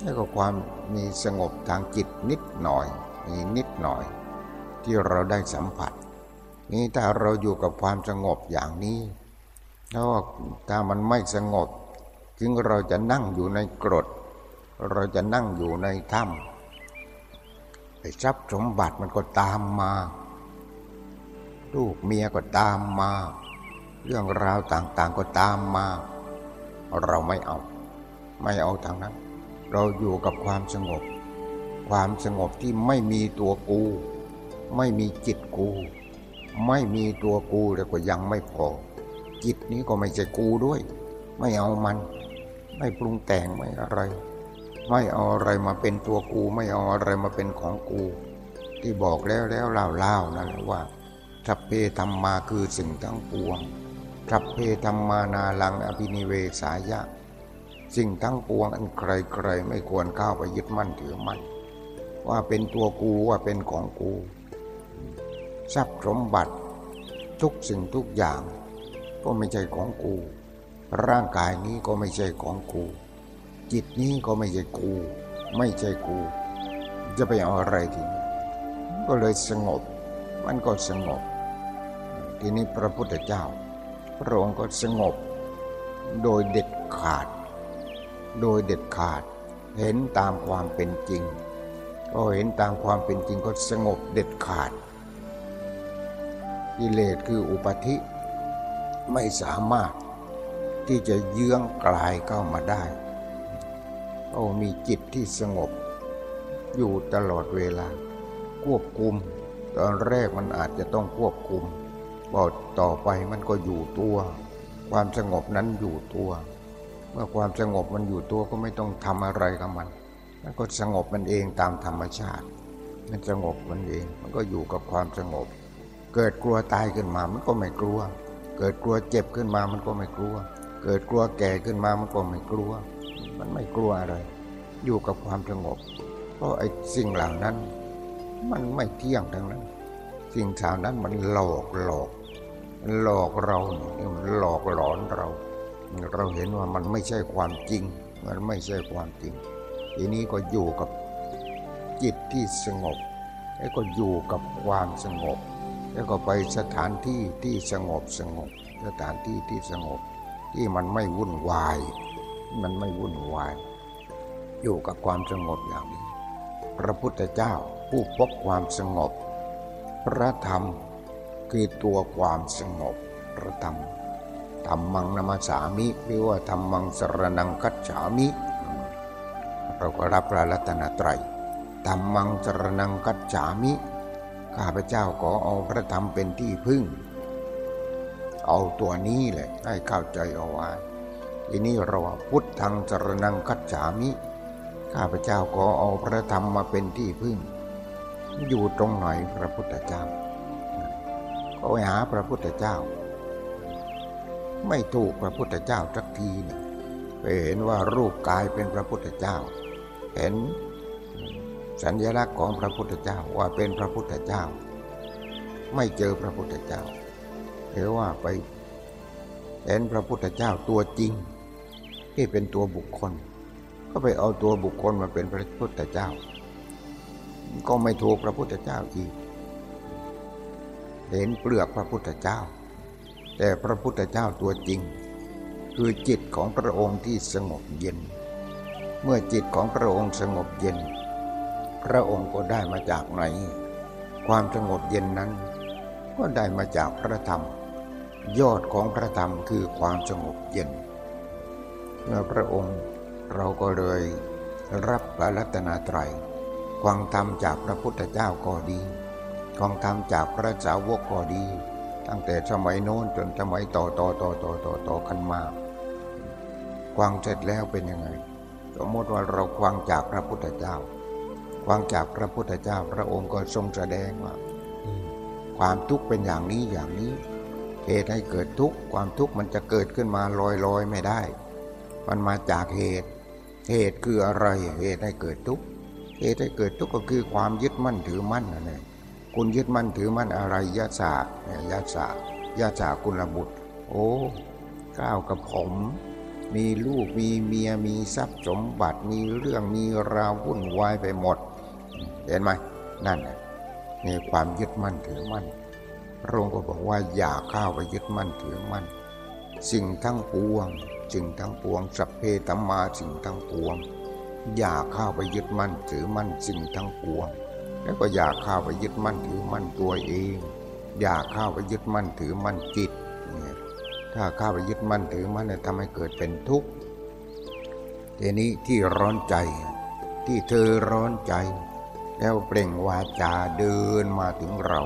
แล้วก็ความมีสงบทางจิตนิดหน่อย มีนิดหน่อย ที่เราได้สัมผัส นี่ถ้าเราอยู่กับความสงบอย่างนี้แล้วถ้ามันไม่สงบถึงเราจะนั่งอยู่ในกรด เราจะนั่งอยู่ในถ้ำไปทรัพย์สมบัติมันก็ตามมาลูกเมียก็ตามมา เรื่องราวต่างๆก็ตามมา เราไม่เอา ไม่เอาทางนั้น เราอยู่กับความสงบ ความสงบที่ไม่มีตัวกู ไม่มีจิตกู ไม่มีตัวกูแล้วก็ยังไม่พอ จิตนี้ก็ไม่ใช่กูด้วย ไม่เอามัน ไม่ปรุงแต่งไม่อะไร ไม่เอาอะไรมาเป็นตัวกู ไม่เอาอะไรมาเป็นของกู ที่บอกแล้วแล้วเล่าเล่านั่นแหละว่าทัพเพธรรมาคือสิ่งทั้งปวงทัพเพธรรมานาลังอภินิเวสายะ สิ่งทั้งปวงอันใครๆไม่ควรเข้าไปยึดมั่นถือมั่น ว่าเป็นตัวกูว่าเป็นของกู ทรัพย์สมบัติทุกสิ่งทุกอย่าง ก็ไม่ใช่ของกู ร่างกายนี้ก็ไม่ใช่ของกู จิตนี้ก็ไม่ใช่กู ไม่ใช่กู จะไปเอาอะไรทีนี้ก็เลยสงบ มันก็สงบ ทีนี้พระพุทธเจ้า พระองค์ก็สงบ โดยเด็ดขาด โดยเด็ดขาดเห็นตามความเป็นจริง ก็เห็นตามความเป็นจริงก็สงบเด็ดขาด กิเลสคืออุปธิไม่สามารถที่จะเยื้องกลายเข้ามาได้โอ้มีจิตที่สงบ อยู่ตลอดเวลา ควบคุม ตอนแรกมันอาจจะต้องควบคุมพอต่อไปมันก็อยู่ตัว ความสงบนั้นอยู่ตัว เมื่อความสงบมันอยู่ตัวก็ไม่ต้องทำอะไรกับมัน มันก็สงบมันเองตามธรรมชาติ มันสงบมันเอง มันก็อยู่กับความสงบ เกิดกลัวตายขึ้นมามันก็ไม่กลัว เกิดกลัวเจ็บขึ้นมามันก็ไม่กลัว เกิดกลัวแก่ขึ้นมามันก็ไม่กลัว มันไม่กลัวอะไร อยู่กับความสงบ เพราะไอ้สิ่งเหล่านั้น มันไม่เที่ยงทั้งนั้น สิ่งเหล่านั้นมันหลอกหลอกมันหลอกเราเนี่ยมันหลอกหลอนเรา เราเห็นว่ามันไม่ใช่ความจริง มันไม่ใช่ความจริง ทีนี้ก็อยู่กับจิตที่สงบ แล้วก็อยู่กับความสงบ แล้วก็ไปสถานที่ที่สงบสงบ สถานที่ที่สงบ ที่มันไม่วุ่นวาย มันไม่วุ่นวาย อยู่กับความสงบอย่างนี้ พระพุทธเจ้าผู้พบความสงบ พระธรรมคือตัวความสงบ พระธรรมธรรมังนามาสามิหรือว่าธรรมังสรนังคัจฉามิ เราก็รับพระรัตนตรัยธรรมังสรนังคัจฉามิ ข้าพเจ้าขอเอาพระธรรมเป็นที่พึ่ง เอาตัวนี้แหละให้เข้าใจเอาไว้ทีนี้เราพุทธังสรนังคัจฉามิ ข้าพเจ้าขอเอาพระธรรมมาเป็นที่พึ่ง อยู่ตรงไหนพระพุทธเจ้า ก็ไปหาพระพุทธเจ้า ไม่ถูกพระพุทธเจ้าสักทีนี่ไปเห็นว่ารูปกายเป็นพระพุทธเจ้า เห็นสัญลักษณ์ของพระพุทธเจ้าว่าเป็นพระพุทธเจ้า ไม่เจอพระพุทธเจ้าหรือว่าไปเห็นพระพุทธเจ้าตัวจริง ที่เป็นตัวบุคคล ก็ไปเอาตัวบุคคลมาเป็นพระพุทธเจ้า ก็ไม่ถูกพระพุทธเจ้าอีก เห็นเปลือกพระพุทธเจ้า แต่พระพุทธเจ้าตัวจริง คือจิตของพระองค์ที่สงบเย็น เมื่อจิตของพระองค์สงบเย็น พระองค์ก็ได้มาจากไหน ความสงบเย็นนั้น ก็ได้มาจากพระธรรม ยอดของพระธรรมคือความสงบเย็นเมื่อพระองค์เราก็เลยรับพระรัตนตรัยฟังธรรมจากพระพุทธเจ้าก็ดีฟังธรรมจากพระสาวกก็ดี ตั้งแต่สมัยโน้นจนสมัยต่อต่อต่อต่อต่อต่อกันมาฟังเสร็จแล้วเป็นยังไง สมมติว่าเราฟังจากพระพุทธเจ้าฟังจากพระพุทธเจ้าพระองค์ก็ทรงแสดงว่าความทุกข์เป็นอย่างนี้อย่างนี้เหตุให้เกิดทุกข์ความทุกข์มันจะเกิดขึ้นมาลอยลอยไม่ได้ มันมาจากเหตุ เหตุคืออะไรเหตุให้เกิดทุกข์เหตุให้เกิดทุกข์ก็คือความยึดมั่นถือมั่นนั่นเองคุณยึดมั่นถือมั่นอะไรยะสายะสายะสากุลบุตร โอ้ก้าวกับผม มีลูกมีเมียมีทรัพย์สมบัติมีเรื่องมีราววุ่นวายไปหมด เห็นไหมนั่นนี่ความยึดมั่นถือมั่นพระองค์ก็บอกว่าอย่าข้าไปยึดมั่นถือมั่นสิ่งทั้งปวงสิ่งทั้งปวงสัพเพตัมมาสิ่งทั้งปวง อย่าข้าไปยึดมั่นถือมั่นสิ่งทั้งปวง แล้วก็อย่าเข้าไปยึดมั่นถือมั่นตัวเอง อย่าเข้าไปยึดมั่นถือมั่นจิต ถ้าข้าไปยึดมั่นถือมั่นเนี่ยทำให้เกิดเป็นทุกข์ทีนี้ที่ร้อนใจ ที่เธอร้อนใจ แล้วเปล่งวาจาเดินมาถึงเรา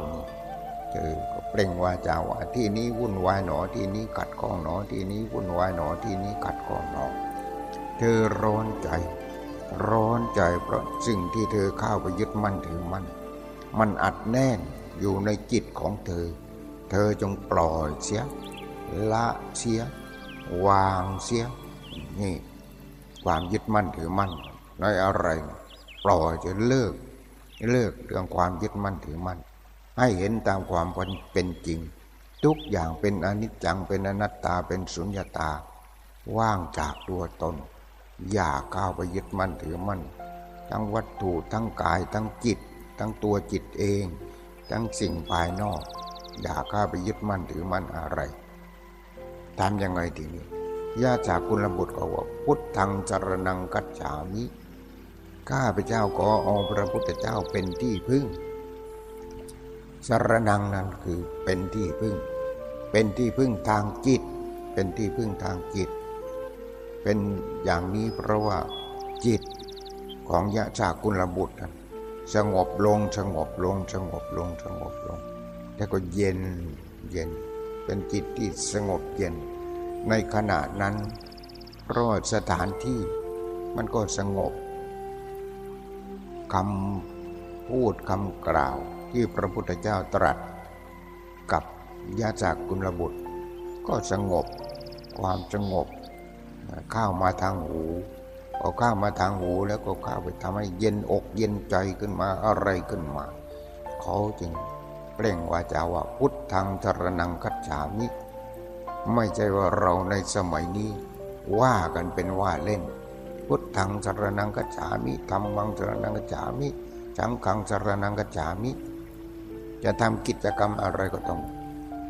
เธอก็เปล่งวาจาว่าที่นี้วุ่นวายหนอที่นี้กัดข้องหนอที่นี้วุ่นวายหนอที่นี้กัดข้องหนอ เธอร้อนใจ ร้อนใจเพราะสิ่งที่เธอเข้าไปยึดมั่นถือมั่นมันอัดแน่นอยู่ในจิตของเธอ เธอจงปล่อยเสีย ละเสีย วางเสีย นี่ ความยึดมั่นถือมั่นในอะไรปล่อยจะเลิก เลิกเรื่องความยึดมั่นถือมั่นให้เห็นตามความเป็นจริง ทุกอย่างเป็นอนิจจังเป็นอนัตตาเป็นสุญญตา ว่างจากตัวตน อย่าก้าวไปยึดมั่นถือมั่นทั้งวัตถุทั้งกายทั้งจิต ทั้งตัวจิตเอง ทั้งสิ่งภายนอก อย่าก้าวไปยึดมั่นถือมั่นอะไร ทำยังไงทีนี้ญาจากคุณบุตรก็ว่าพุทธังจรนังกัจฉามิข้าพเจ้าขอเอาพระพุทธเจ้าเป็นที่พึ่งสรนังนั้นคือเป็นที่พึ่ง เป็นที่พึ่งทางจิต เป็นที่พึ่งทางจิต เป็นอย่างนี้เพราะว่าจิตของยะจากกุลบุตรสงบลงสงบลงสงบลงสงบลง แล้วก็เย็นเย็น เป็นจิตที่สงบเย็น ในขณะนั้นเพราะสถานที่มันก็สงบคำพูดคำกล่าวที่พระพุทธเจ้าตรัส กับยาจากกุลบุตร ก็สงบความสงบเข้ามาทางหูเอาข้ามาทางหูแล้วก็เข้าไปทำให้เย็นอกเย็นใจขึ้นมาอะไรขึ้นมา เขาจึง เปล่งวาจาว่าพุทธังจรนังคัจฉามิ ไม่ใช่ว่าเราในสมัยนี้ ว่ากันเป็นว่าเล่น พุทธังจรนังคัจฉามิธรรมังจรนังคัจฉามิจังขังจรนังคัจฉามิ จะทำกิจกรรมอะไรก็ต้อง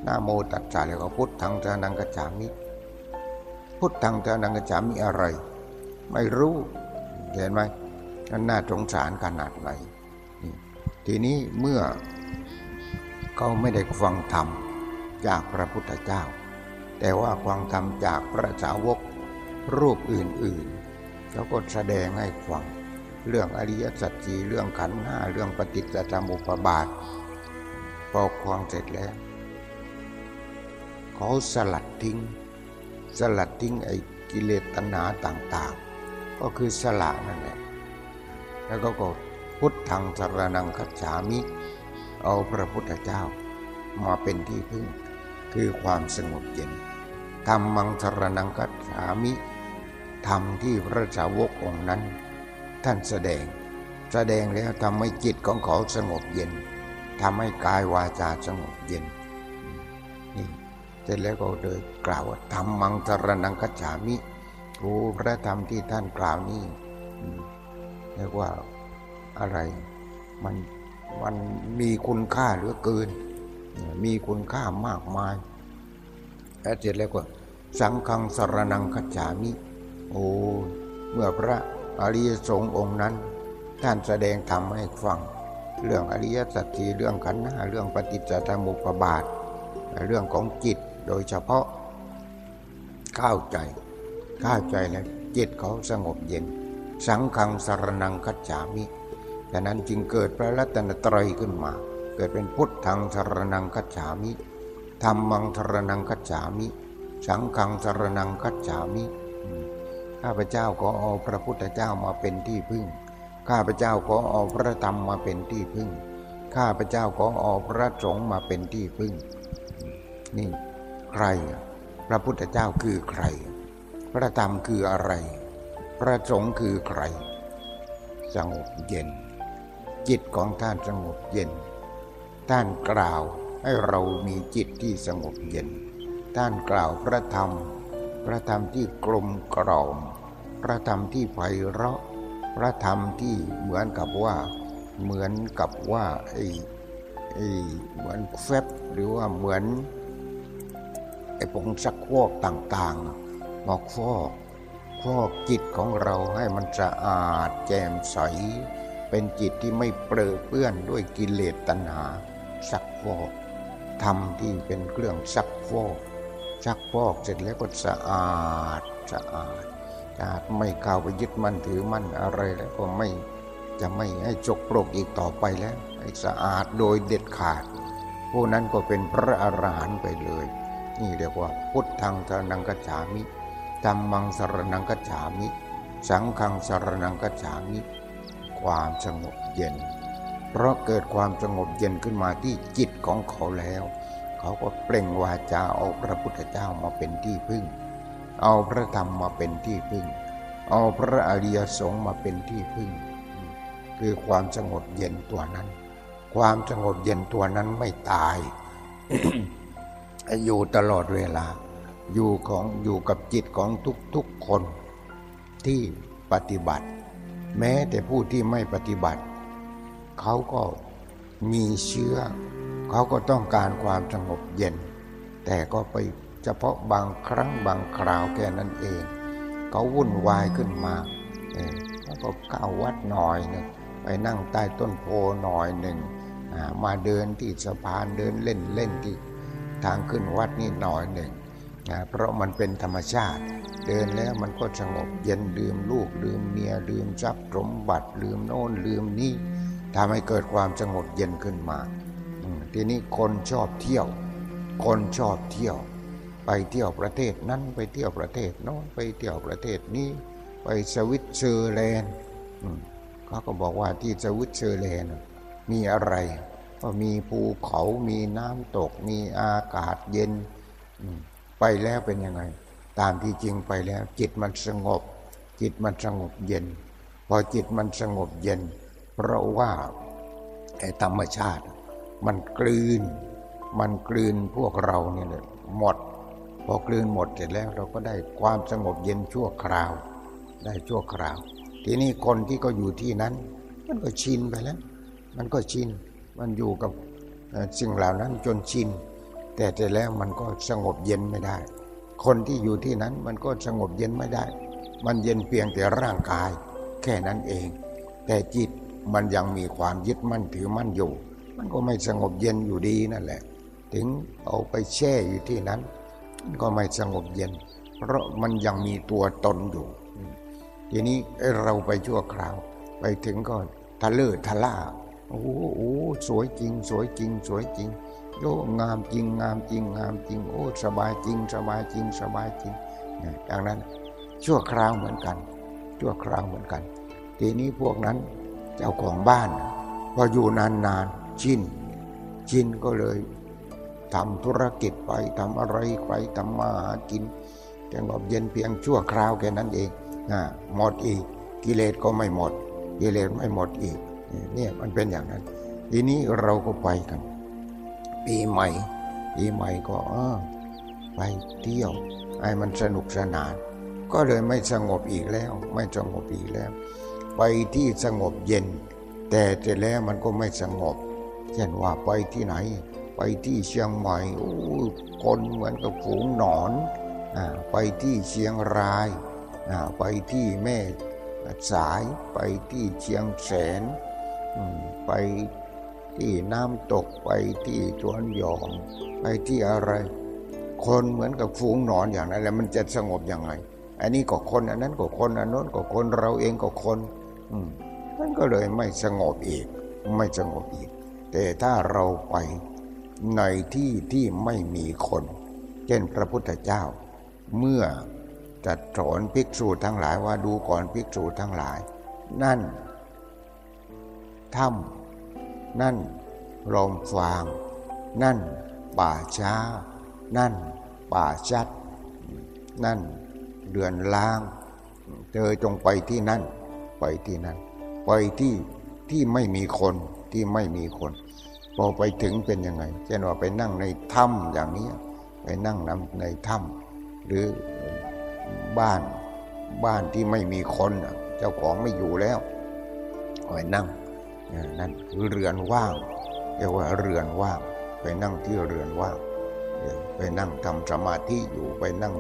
นาโมตัสสะแล้วก็พุทธังจรนังคัจฉามิ พุทธังเทนังกจฉามีอะไร ไม่รู้เห็นไหมอันน่าสงสารขนาดไหนทีนี้เมื่อ เขาไม่ได้ฟังธรรมจากพระพุทธเจ้า แต่ว่าฟังธรรมจากพระสาวกรูปอื่นๆเขาก็แสดงให้ฟังเรื่องอริยสัจจีเรื่องขันธ์ห้าเรื่องปฏิจจสมุปบาทพอควงเสร็จแล้วเขาสลัดทิ้ง สลัดทิ้งไอ้กิเลสตัณหาต่างๆ ก็คือสละนั่นแหละแล้วก็ก็พุทธังสารนังคัจฉามิ เอาพระพุทธเจ้า มาเป็นที่พึ่ง คือความสงบเย็นธรรมังสรนังคัจฉามิธรรมที่พระสาวกองค์นั้น ท่านแสดง แสดงแล้วทำให้จิตของเขาสงบเย็นทำให้กายวาจาสงบเย็นนี่เสร็จแล้วก็เลยกล่าวว่าธรรมังสรนังคัจฉามิโอ้พระธรรมที่ท่านกล่าวนี่เรียกว่าอะไรมัน มันมีคุณค่าเหลือเกิน มีคุณค่ามากมายแล้วเสร็จแล้วก็สังฆังสรนังคัจามิ โอ้ เมื่อพระอริยสงฆ์องค์นั้น ท่านแสดงธรรมให้ฟัง เรื่องอริยสัจทีเรื่องขันธ์ห้าเรื่องปฏิจจสมุปบาท เรื่องของจิตโดยเฉพาะเข้าใจเข้าใจแล้วจิตเขาสงบเย็น สังขังสารนังคัจามิ ดังนั้นจึงเกิดพระรัตนตรัยขึ้นมา เกิดเป็นพุทธังสรนังคัจฉามิธรรมังสรนังคัจฉามิ สังขังสรนังคัจฉามิ ข้าพเจ้าก็เอาพระพุทธเจ้ามาเป็นที่พึ่ง ข้าพเจ้าขอเอาพระธรรมมาเป็นที่พึ่ง ข้าพเจ้าขอเอาพระสงฆ์มาเป็นที่พึ่ง นี่ใคร พระพุทธเจ้าคือใคร พระธรรมคืออะไร พระสงฆ์คือใครสงบเย็น จิตของท่านสงบเย็น ท่านกล่าวให้เรามีจิตที่สงบเย็น ท่านกล่าวพระธรรม พระธรรมที่กลมกล่อม พระธรรมที่ไพเราะ พระธรรมที่เหมือนกับว่า เหมือนกับว่าไอ้ไอ้เหมือนแฟบหรือว่าเหมือนไอ้ผงซักฟอกต่างๆบอกฟอกฟอกจิตของเราให้มันสะอาดแจ่มใส เป็นจิตที่ไม่เปรอะเปื้อนด้วยกิเลสตัณหาซักฟอกทำที่เป็นเครื่องซักฟอกซักฟอกเสร็จแล้วก็สะอาดสะอาดสะอาดไม่เข้าไปยึดมั่นถือมั่นอะไรแล้วก็ไม่จะไม่ให้จกปรกอีกต่อไปแล้วให้สะอาดโดยเด็ดขาด ผู้นั้นก็เป็นพระอรหันต์ไปเลย นี่เรียกว่าพุทธังสรนังกัจฉามิธรรมังสรนังกัจฉามิ สังฆังสรนังกัจฉามิ ความสงบเย็น เพราะเกิดความสงบเย็นขึ้นมาที่จิตของเขาแล้ว เขาก็เปล่งวาจาเอาพระพุทธเจ้ามาเป็นที่พึ่ง เอาพระธรรมมาเป็นที่พึ่ง เอาพระอริยสงฆ์มาเป็นที่พึ่ง คือความสงบเย็นตัวนั้น ความสงบเย็นตัวนั้นไม่ตายอยู่ตลอดเวลา อยู่ของอยู่กับจิตของทุกๆคนที่ปฏิบัติ แม้แต่ผู้ที่ไม่ปฏิบัติ เขาก็มีเชื้อ เขาก็ต้องการความสงบเย็น แต่ก็ไปเฉพาะบางครั้งบางคราวแค่นั้นเอง เขาวุ่นวายขึ้นมาเออแล้วก็เข้าวัดหน่อยหนึ่งไปนั่งใต้ต้นโพหน่อยหนึ่งมาเดินที่สะพานเดินเล่นเล่นที่ทางขึ้นวัดนี่หน่อยหนึ่งนะเพราะมันเป็นธรรมชาติ เดินแล้วมันก็สงบเย็นลืมลูกลืมเมียลืมทรัพย์สมบัติลืมโน่นลืมนี่ทำให้เกิดความสงบเย็นขึ้นมาทีนี้คนชอบเที่ยว คนชอบเที่ยว ไปเที่ยวประเทศนั้นไปเที่ยวประเทศโน้นไปเที่ยวประเทศนี้ ไปสวิตเซอร์แลนด์เขาก็บอกว่าที่สวิตเซอร์แลนด์มีอะไร ก็มีภูเขามีน้ำตกมีอากาศเย็น ไปแล้วเป็นยังไง ตามที่จริงไปแล้ว จิตมันสงบ จิตมันสงบเย็น พอจิตมันสงบเย็น เพราะว่าไอ้ธรรมชาติ มันกลืน มันกลืนพวกเราเนี่ยหมด พอกลืนหมดเสร็จแล้วเราก็ได้ความสงบเย็นชั่วคราว ได้ชั่วคราว ทีนี้คนที่ก็อยู่ที่นั้น มันก็ชินไปแล้ว มันก็ชิน มันอยู่กับสิ่งเหล่านั้นจนชิน แต่แต่แล้วมันก็สงบเย็นไม่ได้ คนที่อยู่ที่นั้นมันก็สงบเย็นไม่ได้ มันเย็นเพียงแต่ร่างกาย แค่นั้นเอง แต่จิตมันยังมีความยึดมั่นถือมั่นอยู่ มันก็ไม่สงบเย็นอยู่ดีนั่นแหละ ถึงเอาไปแช่อยู่ที่นั้นมันก็ไม่สงบเย็น เพราะมันยังมีตัวตนอยู่ ทีนี้เราไปชั่วคราว ไปถึงก็ทะเลอทะล่าโอ้โหโอ้โหสวยจริง สวยจริง สวยจริง โอ้งามจริงงามจริงงามจริง โอ้สบายจริง สบายจริงสบายจริงอย่างนั้นชั่วคราวเหมือนกันชั่วคราวเหมือนกัน ทีนี้พวกนั้นเจ้าของบ้านพออยู่นานๆชินชินก็เลยทำธุรกิจไปทำอะไรไปทำมาหากินแต่ว่าเย็นเพียงชั่วคราวแค่นั้นเองนะหมดอีก กิเลสก็ไม่หมด กิเลสไม่หมดอีกเนี่ยมันเป็นอย่างนั้น ทีนี้เราก็ไปกัน ปีใหม่ ปีใหม่ก็เออไปเที่ยวให้มันสนุกสนาน ก็เลยไม่สงบอีกแล้ว ไม่สงบอีกแล้ว ไปที่สงบเย็น แต่แต่แล้วมันก็ไม่สงบเช่นว่าไปที่ไหน ไปที่เชียงใหม่โอ้ยคนเหมือนกับฝูงหนอนอไปที่เชียงรายไปที่แม่สายไปที่เชียงแสนไป ที่น้ำตกไปที่สวนหยอมไปที่อะไร คนเหมือนกับฝูงหนอนอย่างนั้นแล้วมันจะสงบยังไง อันนี้ก็คนอันนั้นก็คนอันโน้นก็คนเราเองก็คน อืมมันก็เลยไม่สงบอีก ไม่สงบอีก แต่ถ้าเราไปในที่ที่ไม่มีคน เช่นพระพุทธเจ้า เมื่อจะสอนภิกษุทั้งหลายว่าดูก่อนภิกษุทั้งหลาย นั่นถ้ำ นั่นลมฟาง นั่นป่าช้า นั่นป่าชัด นั่นเดือนล้าง เธอจงไปที่นั่น ไปที่นั่น ไปที่ที่ไม่มีคนที่ไม่มีคนพอไปถึงเป็นยังไงเช่นว่าไปนั่งในถ้ำอย่างนี้ ไปนั่งในถ้ำหรือบ้านบ้านที่ไม่มีคนเจ้าของไม่อยู่แล้วไปนั่ง นั่นคือเรือนว่างเรียกว่าเรือนว่าง ไปนั่งที่เรือนว่าง ไปนั่งทำสมาธิอยู่ไปนั่ง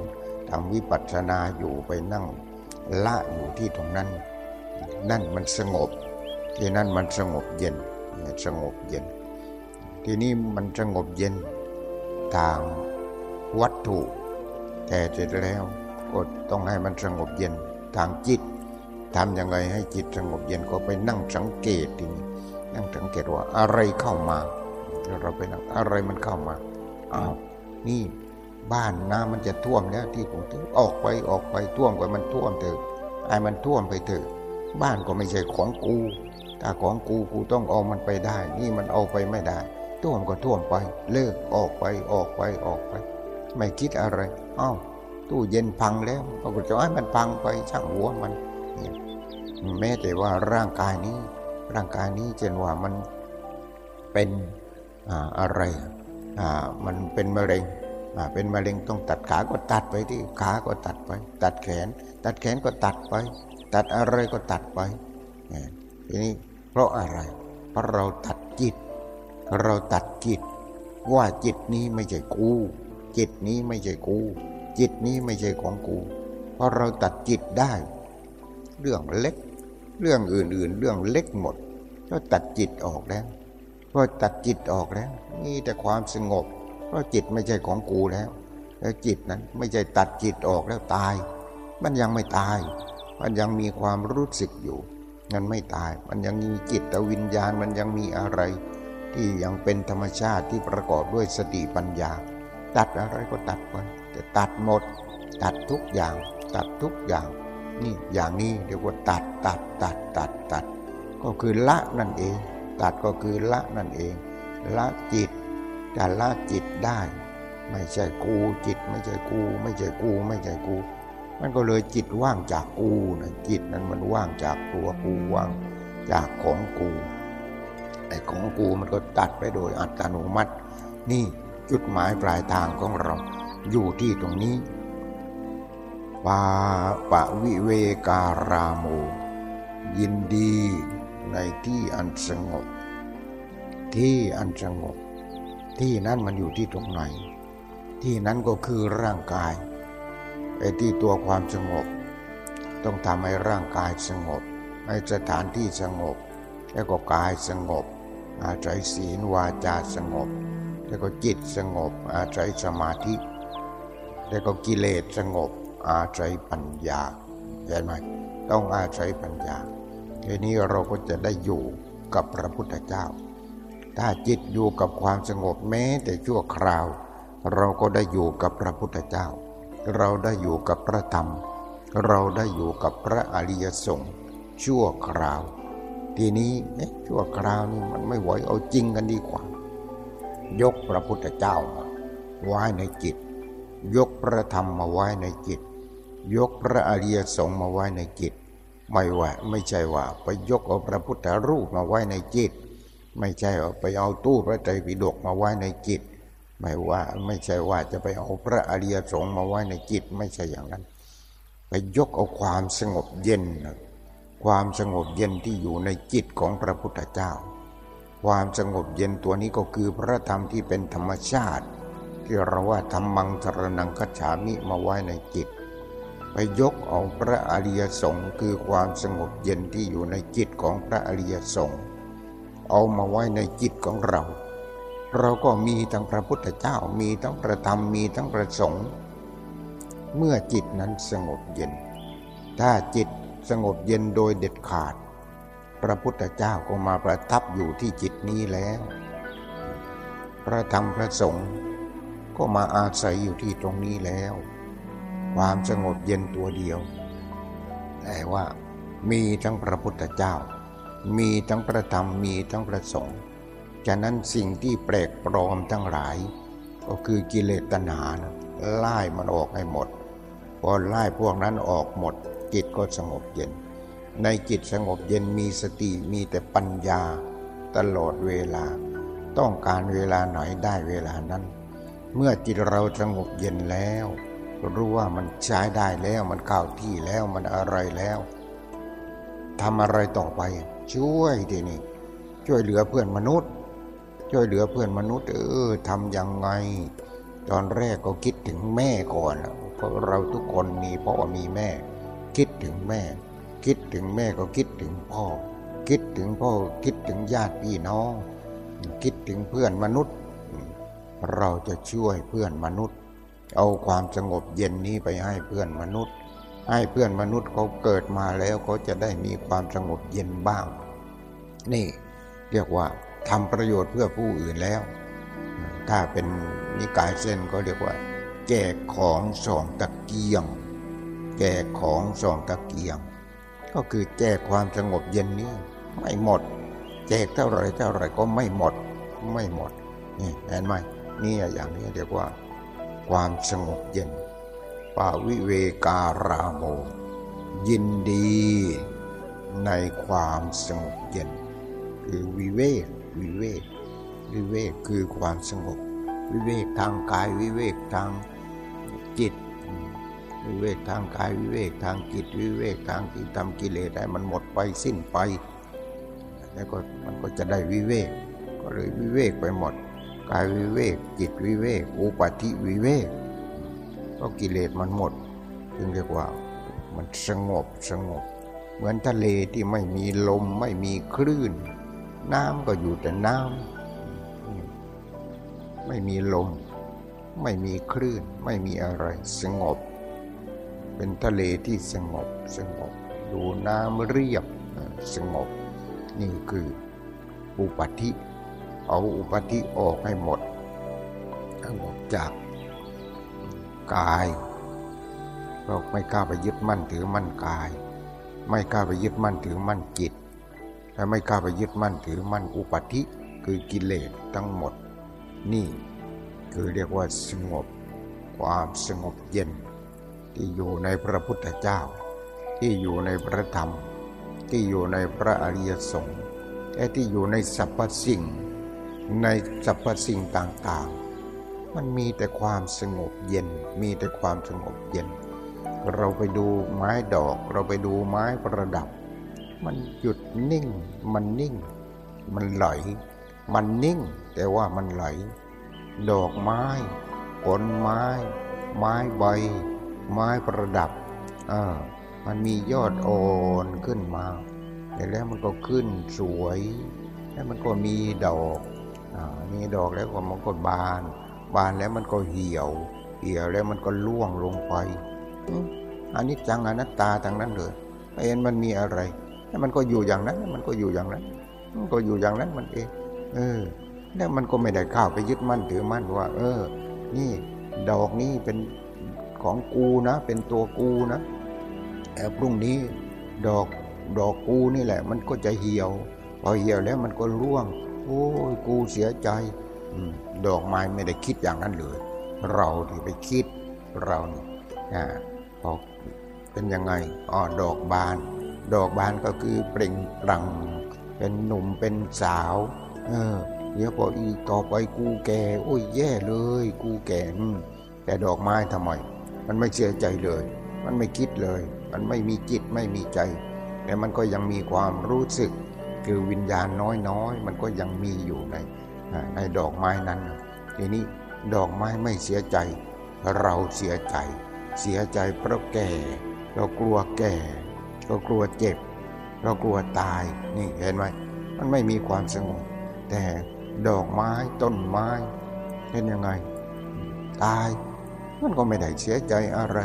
ทำวิปัสสนาอยู่ไปนั่งละอยู่ที่ตรงนั้น นั่นมันสงบที่นั่นมันสงบเย็นสงบเย็น ทีนี้มันสงบเย็นทางวัตถุ แต่เสร็จแล้วก็ต้องให้มันสงบเย็นทางจิต ทำยังไงให้จิตสงบเย็นก็ไปนั่งสังเกตทีนี้นั่งสังเกตว่าอะไรเข้ามาเราไปนั่งอะไรมันเข้ามาอ้าวนี่บ้านน้ำมันจะท่วมแล้วที่ผมถึงออกไปออกไปท่วมกว่ามันท่วมเถอะไอ้มันท่วมไปเถอะบ้านก็ไม่ใช่ของกูถ้าของกูกูต้องเอามันไปได้ นี่มันเอาไปไม่ได้ท่วมก็ท่วมไป เลิกออกไปออกไปออกไป ไม่คิดอะไรอ้าวตู้เย็นพังแล้วเราก็จะให้มันพังไปช่างหัวมัน แม้แต่ว่าร่างกายนี้ ร่างกายนี้เช่นว่ามันเป็นอะไรมันเป็นมะเร็งเป็นมะเร็งต้องตัดขาก็ตัดไปที่ขาก็ตัดไป ตัดแขน ตัดแขนก็ตัดไป ตัดอะไรก็ตัดไปทีนี้เพราะอะไร เพราะเราตัดจิต เราตัดจิต ว่าจิตนี้ไม่ใช่กู จิตนี้ไม่ใช่กู จิตนี้ไม่ใช่ของกู เพราะเราตัดจิตได้ เรื่องเล็ก เรื่องอื่น ๆ เรื่องเล็กหมดก็ตัดจิตออกแล้วพอตัดจิตออกแล้วมีแต่ความสงบเพราะจิตไม่ใช่ของกูแล้ว แล้วจิตนั้นไม่ใช่ตัดจิตออกแล้วตาย มันยังไม่ตาย มันยังมีความรู้สึกอยู่มันไม่ตาย มันยังมีจิตวิญญาณมันยังมีอะไร ที่ยังเป็นธรรมชาติที่ประกอบด้วยสติปัญญา ตัดอะไรก็ตัดไปแต่ตัดหมด ตัดทุกอย่าง ตัดทุกอย่าง นี่อย่างนี้เรียกว่าตัดตัดตัดตัดตัด ก็คือละนั่นเอง ตัดก็คือละนั่นเอง ละจิตจะละจิตได้ ไม่ใช่กูจิต ไม่ใช่กู ไม่ใช่กู ไม่ใช่กู มันก็เลยจิตว่างจากกูนะจิตนั้นมันว่างจากตัวกูว่างจากของกูไอ้ของกูมันก็ตัดไปโดยอัตโนมัติ นี่จุดหมายปลายทางของเราอยู่ที่ตรงนี้ ปาปะวิเวการาโมยินดีในที่อันสงบ ที่อันสงบ ที่นั้นมันอยู่ที่ตรงไหน ที่นั้นก็คือร่างกายไอ้ที่ตัวความสงบ ต้องทำให้ร่างกายสงบให้สถานที่สงบ แล้วก็กายสงบ อาศัยศีลวาจาสงบ แล้วก็จิตสงบ อาศัยสมาธิ แล้วก็กิเลสสงบ อาศัยปัญญาเห็นไหมต้องอาศัยปัญญาทีนี้เราก็จะได้อยู่กับพระพุทธเจ้า ถ้าจิตอยู่กับความสงบแม้แต่ชั่วคราว เราก็ได้อยู่กับพระพุทธเจ้า เราได้อยู่กับพระธรรม เราได้อยู่กับพระอริยสงฆ์ชั่วคราว ทีนี้เนี่ยชั่วคราวนี่มันไม่ไหวเอาจริงกันดีกว่า ยกพระพุทธเจ้ามาไว้ในจิต ยกพระธรรมมาไว้ในจิต ยกพระอริยสงฆ์มาไว้ในจิต ไม่ว่าไม่ใช่ว่าไปยกเอาพระพุทธรูปมาไว้ในจิต ไม่ใช่ว่าไปเอาตู้พระไตรปิฎกมาไว้ในจิต ไม่ว่าไม่ใช่ว่าจะไปเอาพระอริยสงฆ์มาไว้ในจิต ไม่ใช่อย่างนั้น ไปยกเอาความสงบเย็น ความสงบเย็นที่อยู่ในจิตของพระพุทธเจ้า ความสงบเย็นตัวนี้ก็คือพระธรรมที่เป็นธรรมชาติที่เราว่าธรรมังสรนังคัจฉามิมาไว้ในจิต ไปยกเอาพระอริยสงฆ์คือความสงบเย็นที่อยู่ในจิตของพระอริยสงฆ์เอามาไว้ในจิตของเรา เราก็มีทั้งพระพุทธเจ้ามีทั้งพระธรรมมีทั้งพระสงฆ์เมื่อจิตนั้นสงบเย็น ถ้าจิตสงบเย็นโดยเด็ดขาด พระพุทธเจ้าก็มาประทับอยู่ที่จิตนี้แล้ว พระธรรมพระสงฆ์ก็มาอาศัยอยู่ที่ตรงนี้แล้ว ความสงบเย็นตัวเดียว แต่ว่ามีทั้งพระพุทธเจ้า มีทั้งประธรรมมีทั้งประสงค์ฉะนั้นสิ่งที่แปลกปลอมทั้งหลาย ก็คือกิเลสตนานะไล่มันออกให้หมด พอไล่พวกนั้นออกหมด จิตก็สงบเย็น ในจิตสงบเย็นมีสติมีแต่ปัญญาตลอดเวลา ต้องการเวลาไหนได้เวลานั้น เมื่อจิตเราสงบเย็นแล้ว รู้ว่ามันใช้ได้แล้วมันเข้าที่แล้วมันอะไรแล้วทำอะไรต่อไป ช่วยทีนี้ช่วยเหลือเพื่อนมนุษย์ ช่วยเหลือเพื่อนมนุษย์เออทำยังไง ตอนแรกก็คิดถึงแม่ก่อนเพราะเราทุกคนมีพ่อมีแม่ คิดถึงแม่ คิดถึงแม่ก็คิดถึงพ่อ คิดถึงพ่อคิดถึงญาติพี่น้อง คิดถึงเพื่อนมนุษย์ เราจะช่วยเพื่อนมนุษย์ เอาความสงบเย็นนี้ไปให้เพื่อนมนุษย์ ให้เพื่อนมนุษย์เขาเกิดมาแล้วเขาจะได้มีความสงบเย็นบ้าง นี่เรียกว่าทำประโยชน์เพื่อผู้อื่นแล้ว ถ้าเป็นนิกายเส้นก็เรียกว่า แจกของสองตะเกียง แจกของสองตะเกียง ก็คือแจกความสงบเย็นนี้ไม่หมด แจกเท่าไรเท่าไรก็ไม่หมด ไม่หมด นี่เห็นไหมนี่อย่างนี้เรียกว่า ความสงบเย็นปาวิเวการาโม ยินดีในความสงบเย็น คือวิเวกวิเวกวิเวกคือความสงบ วิเวกทางกายวิเวกทางจิต วิเวกทางกายวิเวกทางจิต วิเวกทางที่ทำกิเลสได้มันหมดไปสิ้นไป แล้วก็มันก็จะได้วิเวกก็เลยวิเวกไปหมด กายวิเวก จิตวิเวก อุปาทิวิเวกเพราะกิเลสมันหมดจึงเรียกว่ามันสงบสงบ เหมือนทะเลที่ไม่มีลมไม่มีคลื่น น้ำก็อยู่แต่น้ำไม่มีลม ไม่มีคลื่น ไม่มีอะไรสงบ เป็นทะเลที่สงบสงบ ดูน้ำเรียบสงบ นี่คืออุปธิ เอาอุปธิออกให้หมดทั้งหมดจากกายเราไม่กล้าไปยึดมั่นถือมั่นกาย ไม่กล้าไปยึดมั่นถือมั่นจิต และไม่กล้าไปยึดมั่นถือมั่นอุปธิคือกิเลสทั้งหมด นี่คือเรียกว่าสงบ ความสงบเย็น ที่อยู่ในพระพุทธเจ้า ที่อยู่ในพระธรรม ที่อยู่ในพระอริยสงฆ์และที่อยู่ในสรรพสิ่ง ในสรรพสิ่งต่างๆ มันมีแต่ความสงบเย็น มีแต่ความสงบเย็น เราไปดูไม้ดอก เราไปดูไม้ประดับ มันหยุดนิ่ง มันนิ่ง มันไหล มันนิ่ง แต่ว่ามันไหล ดอกไม้ ผลไม้ ไม้ใบ ไม้ประดับอ่ามันมียอดอ่อนขึ้นมา แล้วมันก็ขึ้นสวย แล้วมันก็มีดอก มีดอกแล้วมันก็บาน บานแล้วมันก็เหี่ยว เหี่ยวแล้วมันก็ล่วงลงไปอันนี้จังอนัตตาทางนั้นเลยเอ็นมันมีอะไรแล้วมันก็อยู่อย่างนั้น มันก็อยู่อย่างนั้น มันก็อยู่อย่างนั้นมันเอง เออ แล้วมันก็ไม่ได้ข้าวไปยึดมั่นถือมั่นว่า เออ นี่ดอกนี้เป็นของกูนะ เป็นตัวกูนะแต่พรุ่งนี้ดอกดอกกูนี่แหละ มันก็จะเหี่ยว พอเหี่ยวแล้วมันก็ร่วง โอ้ยกูเสียใจดอกไม้ไม่ได้คิดอย่างนั้นเลย เราที่ไปคิดเราเนี่ยพอเป็นยังไงอ๋อดอกบาน ดอกบานก็คือเปล่งปลั่งเป็นหนุ่มเป็นสาว เออเดี๋ยวพออีต่อไปกูแก่โอ้ยแย่เลย กูแก่แต่ดอกไม้ทำไม มันไม่เสียใจเลย มันไม่คิดเลย มันไม่มีจิตไม่มีใจ แต่มันก็ยังมีความรู้สึก คือวิญญาณน้อยๆ มันก็ยังมีอยู่ในในดอกไม้นั้น ทีนี้ดอกไม้ไม่เสียใจ เราเสียใจ เสียใจเพราะแก่ เรากลัวแก่ เรากลัวเจ็บ เรากลัวตายนี่เห็นไหมมันไม่มีความสงบแต่ดอกไม้ต้นไม้เป็นยังไง ตาย มันก็ไม่ได้เสียใจอะไร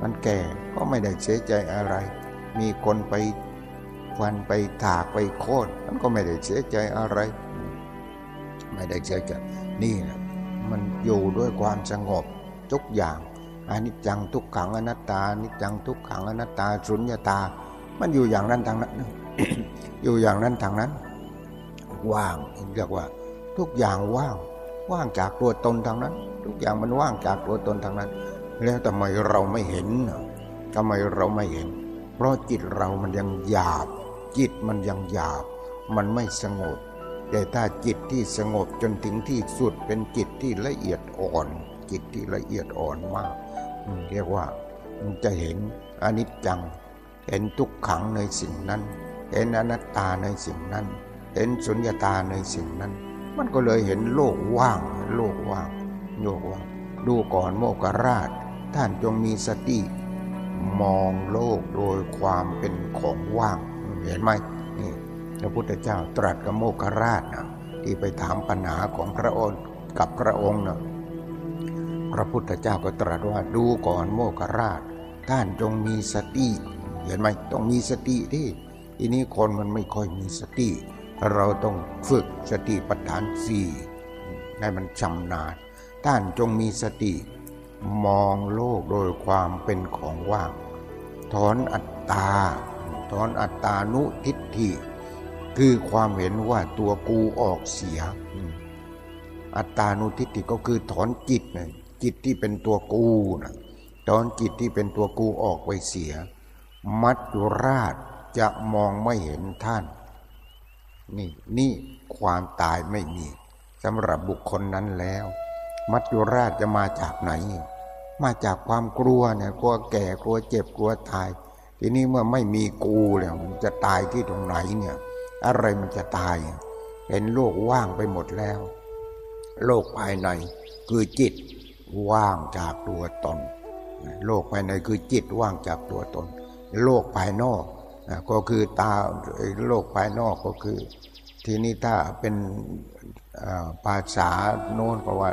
มันแก่ก็ไม่ได้เสียใจอะไร มีคนไป ฟันไปถากไปโค่นมันก็ไม่ได้เสียใจอะไร ไม่ได้เสียใจนี่นะมันอยู่ด้วยความสงบทุกอย่างอนิจจังทุกขังอนัตตานิจจังทุกขังอนัตตาสุญญตา มันอยู่อย่างนั้นทางนั้น อยู่อย่างนั้นทางนั้น ว่างเรียกว่า ทุกอย่างว่าง ว่างจากตัวตนทางนั้น ทุกอย่างมันว่างจากตัวตนทางนั้น แล้วทำไมเราไม่เห็นทำไมเราไม่เห็น เพราะจิตเรามันยังหยาบ จิตมันยังหยาบ มันไม่สงบ แต่ถ้าจิตที่สงบจนถึงที่สุดเป็นจิตที่ละเอียดอ่อน จิตที่ละเอียดอ่อนมาก เรียกว่ามันจะเห็นอนิจจัง เห็นทุกขังในสิ่งนั้น เห็นอนัตตาในสิ่งนั้น เห็นสุญญตาในสิ่งนั้น มันก็เลยเห็นโลกว่าง โลกว่างโลกว่างดูก่อนโมกราช ท่านจงมีสติ มองโลกโดยความเป็นของว่าง เห็นไหมนี่พระพุทธเจ้าตรัสกับโมกราชนะที่ไปถามปัญหาของพระองค์กับพระองค์นะพระพุทธเจ้าก็ตรัสว่าดูก่อนโมกราช ท่านจงมีสติเห็นไหมต้องมีสติที่ทีนี้คนมันไม่ค่อยมีสติ เราต้องฝึกสติปัฏฐานสี่ให้มันชำนาญท่านจงมีสติ มองโลกโดยความเป็นของว่าง ถอนอัตตา ถอนอัตตานุทิฏฐิ คือความเห็นว่าตัวกูออกเสีย อัตตานุทิฏฐิก็คือถอนจิตนะจิตที่เป็นตัวกูนะตอนจิตที่เป็นตัวกูออกไปเสีย มัจจุราชจะมองไม่เห็นท่าน นี่นี่ความตายไม่มีสำหรับบุคคลนั้นแล้ว มัจจุราชจะมาจากไหน มาจากความกลัวเนี่ยกลัวแก่กลัวเจ็บกลัวตาย ทีนี้เมื่อไม่มีกูแล้วมันจะตายที่ตรงไหนเนี่ย อะไรมันจะตาย เห็นโลกว่างไปหมดแล้ว โลกภายในคือจิตว่างจากตัวตน โลกภายในคือจิตว่างจากตัวตน โลกภายนอกก็คือตาโลกภายนอกก็คือ ทีนี้ถ้าเป็นภาษาโน้นก็ว่า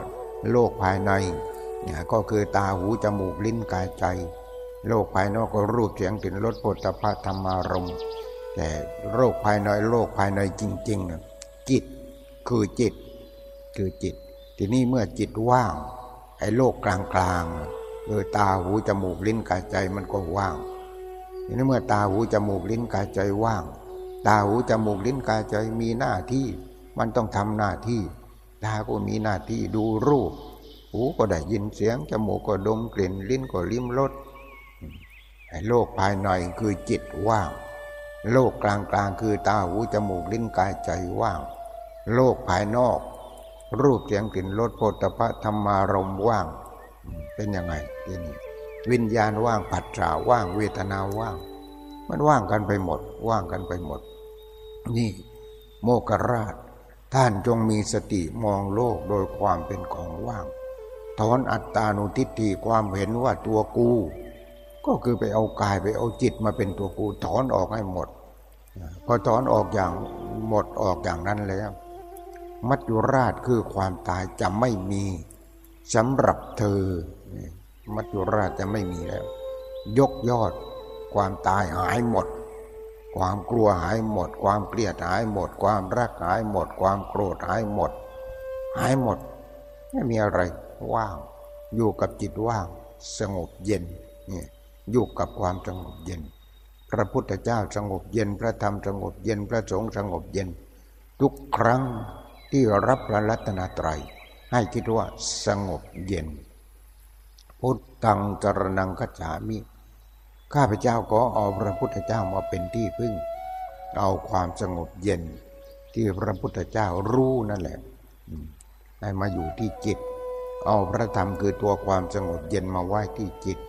โลกภายในก็คือตาหูจมูกลิ้นกายใจ โลกภายนอกก็รูปเสียงกลิ่นรสปุถะพธรรมารมแต่โลกภายในโลกภายในจริงๆจิตคือจิต คือจิต ทีนี้เมื่อจิตว่างไอ้โลกกลางๆคือตาหูจมูกลิ้นกายใจมันก็ว่างทีนี้เมื่อตาหูจมูกลิ้นกายใจว่าง ตาหูจมูกลิ้นกายใจมีหน้าที่ มันต้องทำหน้าที่ ตาก็มีหน้าที่ดูรูป หูก็ได้ยินเสียงจมูกก็ดมกลิ่นลิ้นก็ลิ้มรส โลกภายในคือจิตว่าง โลกกลางๆคือตาหูจมูกลิ้นกายใจว่าง โลกภายนอก รูปเสียงกลิ่นรสโผฏฐะธรรมารมว่าง เป็นยังไงทีนี้วิญญาณว่างปัจจาว่างเวทนาว่าง มันว่างกันไปหมด ว่างกันไปหมด นี่โมกราช ท่านจงมีสติมองโลกโดยความเป็นของว่าง ถอนอัตตานุทิฏฐิความเห็นว่าตัวกู ก็คือไปเอากายไปเอาจิตมาเป็นตัวกูถอนออกให้หมด พอถอนออกอย่างหมดออกอย่างนั้นแล้ว มัจจุราชคือความตายจะไม่มีสำหรับเธอ มัจจุราชจะไม่มีแล้ว ยกยอด ความตายหายหมด ความกลัวหายหมด ความเกลียดหายหมด ความรักหายหมด ความโกรธหายหมด หายหมด ไม่มีอะไรว่าง อยู่กับจิตว่าง สงบเย็น อยู่กับความสงบเย็น พระพุทธเจ้าสงบเย็น พระธรรมสงบเย็นพระสงฆ์สงบเย็น ทุกครั้งที่รับพระรัตนตรัย ให้คิดว่าสงบเย็น พุทธังจรนังกัจฉามิ ข้าพเจ้าก็เอาพระพุทธเจ้ามาเป็นที่พึ่ง เอาความสงบเย็น ที่พระพุทธเจ้ารู้นั่นแหละให้มาอยู่ที่จิต เอาพระธรรมคือตัวความสงบเย็นมาไว้ที่จิต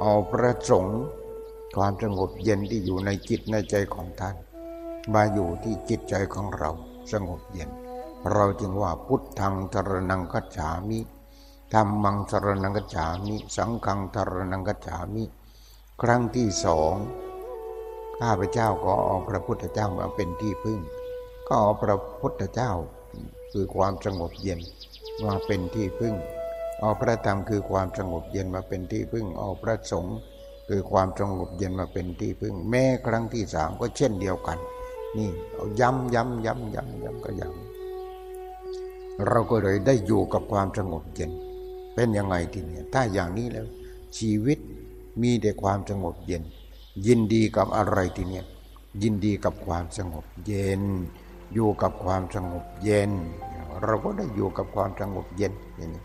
เอาพระสงฆ์ความสงบเย็นที่อยู่ในจิตในใจของท่าน มาอยู่ที่จิตใจของเราสงบเย็น เราจึงว่าพุทธังทรนังกัจฉามิธรรมังทรนังกัจฉามิ สังฆังทรนังกัจฉามิ ครั้งที่สองข้าพเจ้าก็เอาพระพุทธเจ้ามาเป็นที่พึ่ง ก็เอาพระพุทธเจ้าคือความสงบเย็นมาเป็นที่พึ่ง เอาพระธรรมคือความสงบเย็นมาเป็นที่พึ่ง เอาพระสงฆ์คือความสงบเย็นมาเป็นที่พึ่ง แม้ครั้งที่สามก็เช่นเดียวกัน นี่เอาย้ำย้ำย้ำย้ำย้ำก็ย้ำเราก็เลยได้อยู่กับความสงบเย็น เป็นยังไงทีนี้ถ้าอย่างนี้แล้ว ชีวิตมีแต่ความสงบเย็น ยินดีกับอะไรทีนี้ยินดีกับความสงบเย็น อยู่กับความสงบเย็น เราก็ได้อยู่กับความสงบเย็นอย่างนี้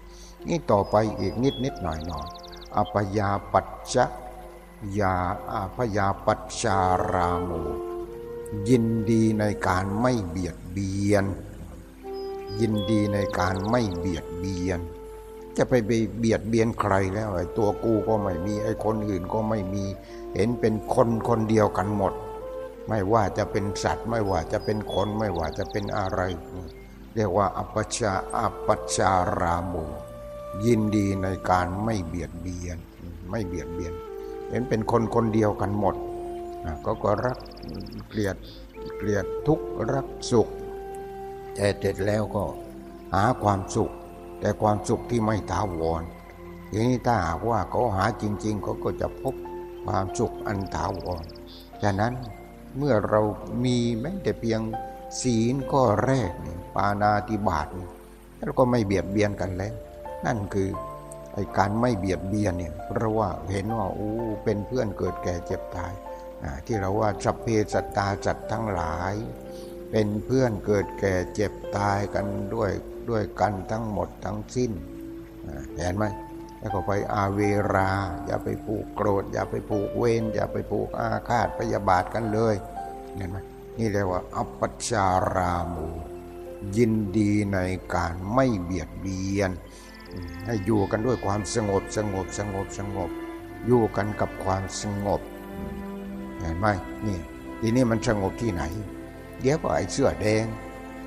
นี่ต่อไปอีกนิดนิดหน่อยหน่อยอปยาปัจจยาอพยาปัจจารามูยินดีในการไม่เบียดเบียน ยินดีในการไม่เบียดเบียน จะไปเบียดเบียนใครแล้วไอ้ตัวกูก็ไม่มีไอ้คนอื่นก็ไม่มี เห็นเป็นคนคนเดียวกันหมด ไม่ว่าจะเป็นสัตว์ไม่ว่าจะเป็นคนไม่ว่าจะเป็นอะไร เรียกว่าอัปชาอัปชารามู ยินดีในการไม่เบียดเบียน ไม่เบียดเบียน เห็นเป็นคนคนเดียวกันหมดก็ก็รักเกลียดเกลียดทุกข์รักสุข แต่เสร็จแล้วก็หาความสุข แต่ความสุขที่ไม่ถาวรทีนี้ถ้าหากว่าเขาหาจริง ๆเขาก็จะพบความสุขอันถาวรฉะนั้นเมื่อเรามีแม้แต่เพียงศีลก็แรกปานาติบาตแล้วก็ไม่เบียดเบียนกันแล้ว นั่นคือไอ้การไม่เบียดเบียนเนี่ยเพราะว่าเห็นว่าอู้เป็นเพื่อนเกิดแก่เจ็บตายที่เราว่าสัพเพสัตตาจัดทั้งหลาย เป็นเพื่อนเกิดแก่เจ็บตายกันด้วยด้วยกันทั้งหมดทั้งสิ้นเห็นไหมแล้วก็ไปอาเวรา อย่าไปผูกโกรธ อย่าไปผูกเวรอย่าไปผูกอาฆาตพยาบาทกันเลยเห็นไหมนี่เรียกว่า อัปปชารามูยินดีในการไม่เบียดเบียน ให้อยู่กันด้วยความสงบสงบสงบสงบ อยู่กันกับความสงบเห็นไหมนี่ทีนี้มันสงบที่ไหน เดี๋ยวก็ไอ้เสื้อแดง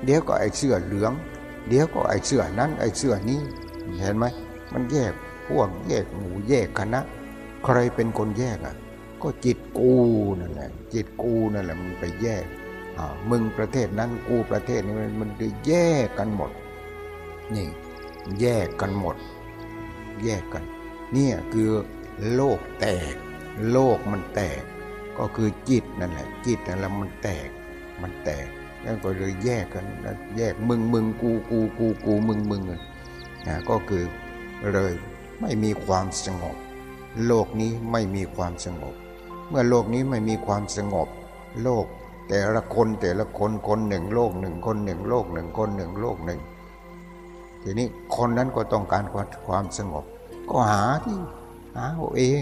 เดี๋ยวก็ไอ้เสื้อเหลือง เดี๋ยวก็ไอ้เสื้อนั้นไอ้เสื้อนี้ เห็นไหมมันแยกพวกแยกหมู่แยกคณะ ใครเป็นคนแยกอะ ก็จิตกูนั่นแหละจิตกูนั่นแหละมันไปแยกมึงประเทศนั้นกูประเทศนี้มันจะแยกกันหมดนี่ แยกกันหมด แยกกัน เนี่ยคือโลกแตก โลกมันแตก ก็คือจิตนั่นแหละ จิตนั่นแหละมันแตก มันแตกแล้วก็เลยแยกกันแยกมึงมึงกูกูกูกูมึงมึงนะก็คือเลยไม่มีความสงบ โลกนี้ไม่มีความสงบ เมื่อโลกนี้ไม่มีความสงบ โลกแต่ละคนแต่ละคนคนหนึ่งโลกหนึ่งคนหนึ่งโลกหนึ่งคนหนึ่งโลกหนึ่ง ทีนี้คนนั้นก็ต้องการความสงบ ก็หาที่หาเอาเอง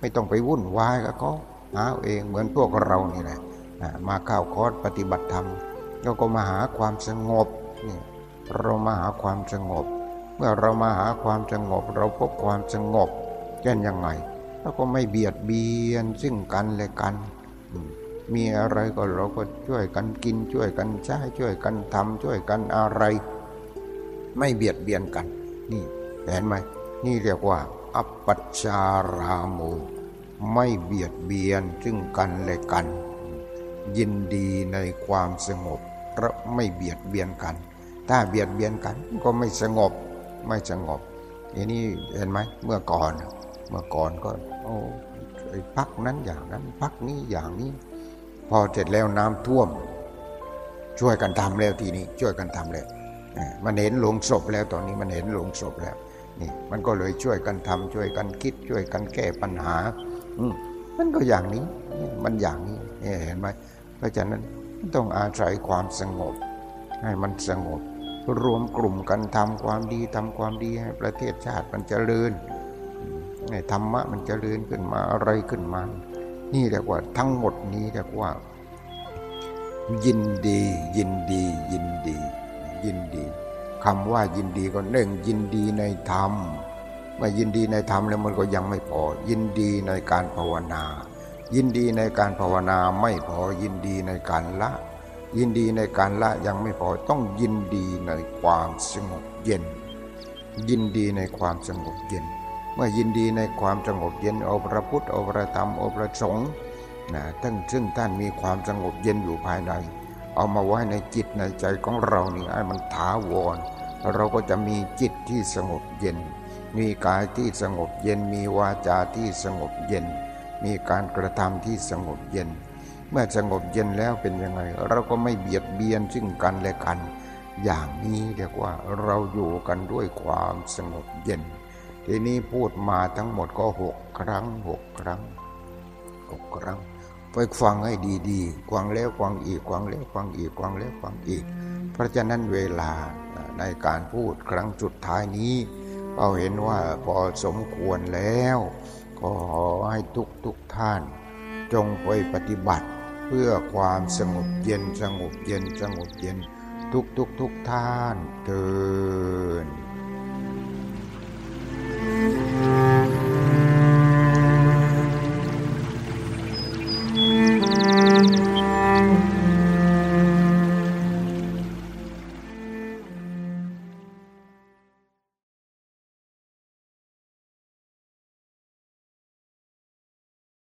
ไม่ต้องไปวุ่นวายกับเขาหาเองเหมือนพวกเรานี่แหละมาเข้าคอร์สปฏิบัติธรรมเราก็มาหาความสงบนี่เรามาหาความสงบ เมื่อเรามาหาความสงบ เราพบความสงบเช่นยังไงแล้วก็ไม่เบียดเบียนซึ่งกันและกัน มีอะไรก็เราก็ช่วยกันกินช่วยกันใช้ช่วยกันทำช่วยกันอะไร ไม่เบียดเบียนกัน นี่เห็นไหมนี่เรียกว่า อัปปัชารามูไม่เบียดเบียนซึ่งกันและกัน ยินดีในความสงบและไม่เบียดเบียนกัน ถ้าเบียดเบียนกันก็ไม่สงบไม่สงบอันนี้เห็นไหมเมื่อก่อน เมื่อก่อนก็โอ้พักนั้นอย่างนั้นพักนี้อย่างนี้ พอเสร็จแล้วน้ำท่วม ช่วยกันทำแล้วทีนี้ ช่วยกันทำแล้ว มันเห็นหลงศพแล้วตอนนี้มันเห็นหลงศพแล้วนี่มันก็เลยช่วยกันทำช่วยกันคิดช่วยกันแก้ปัญหาอืมันก็อย่างนี้มันอย่างนี้เห็นไหมเพราะฉะนั้นต้องอาศัยความสงบ ให้มันสงบ รวมกลุ่มกันทำความดีทำความดีให้ประเทศชาติมันจเจริญให้ธรรมะมันจเจริญขึ้นมาอะไรขึ้นมา นี่เรียกว่าทั้งหมดนี้เรียกว่า ยินดียินดียินดี ยินดีคำว่ายินดีก็หนึ่งยินดีในธรรมเมื่อยินดีในธรรมแล้วมันก็ยังไม่พอ ยินดีในการภาวนา ยินดีในการภาวนาไม่พอยินดีในการละ ยินดีในการละยังไม่พอต้องยินดีในความสงบเย็น ยินดีในความสงบเย็น เมื่อยินดีในความสงบเย็นโอพระพุทธโอพระธรรมโอพระสงฆ์นะทั้งซึ่งท่านมีความสงบเย็นอยู่ภายใน เอามาไว้ในจิตในใจของเรานี่ให้มันถาวร เราก็จะมีจิตที่สงบเย็น มีกายที่สงบเย็น มีวาจาที่สงบเย็น มีการกระทำที่สงบเย็น เมื่อสงบเย็นแล้วเป็นยังไง เราก็ไม่เบียดเบียนซึ่งกันและกัน อย่างนี้เรียกว่าเราอยู่กันด้วยความสงบเย็น ทีนี้พูดมาทั้งหมดก็หกครั้งหกครั้งหกครั้ง ไปฟังให้ดีๆฟังแล้วฟังอีกฟังแล้วฟังอีกฟังแล้วฟังอีก เพราะฉะนั้นเวลาในการพูดครั้งสุดท้ายนี้เราเห็นว่าพอสมควรแล้วขอให้ทุกทุกๆท่าน จงไปปฏิบัติ เพื่อความสงบเย็นสงบเย็นสงบเย็นทุกทุกทุกท่านเกิน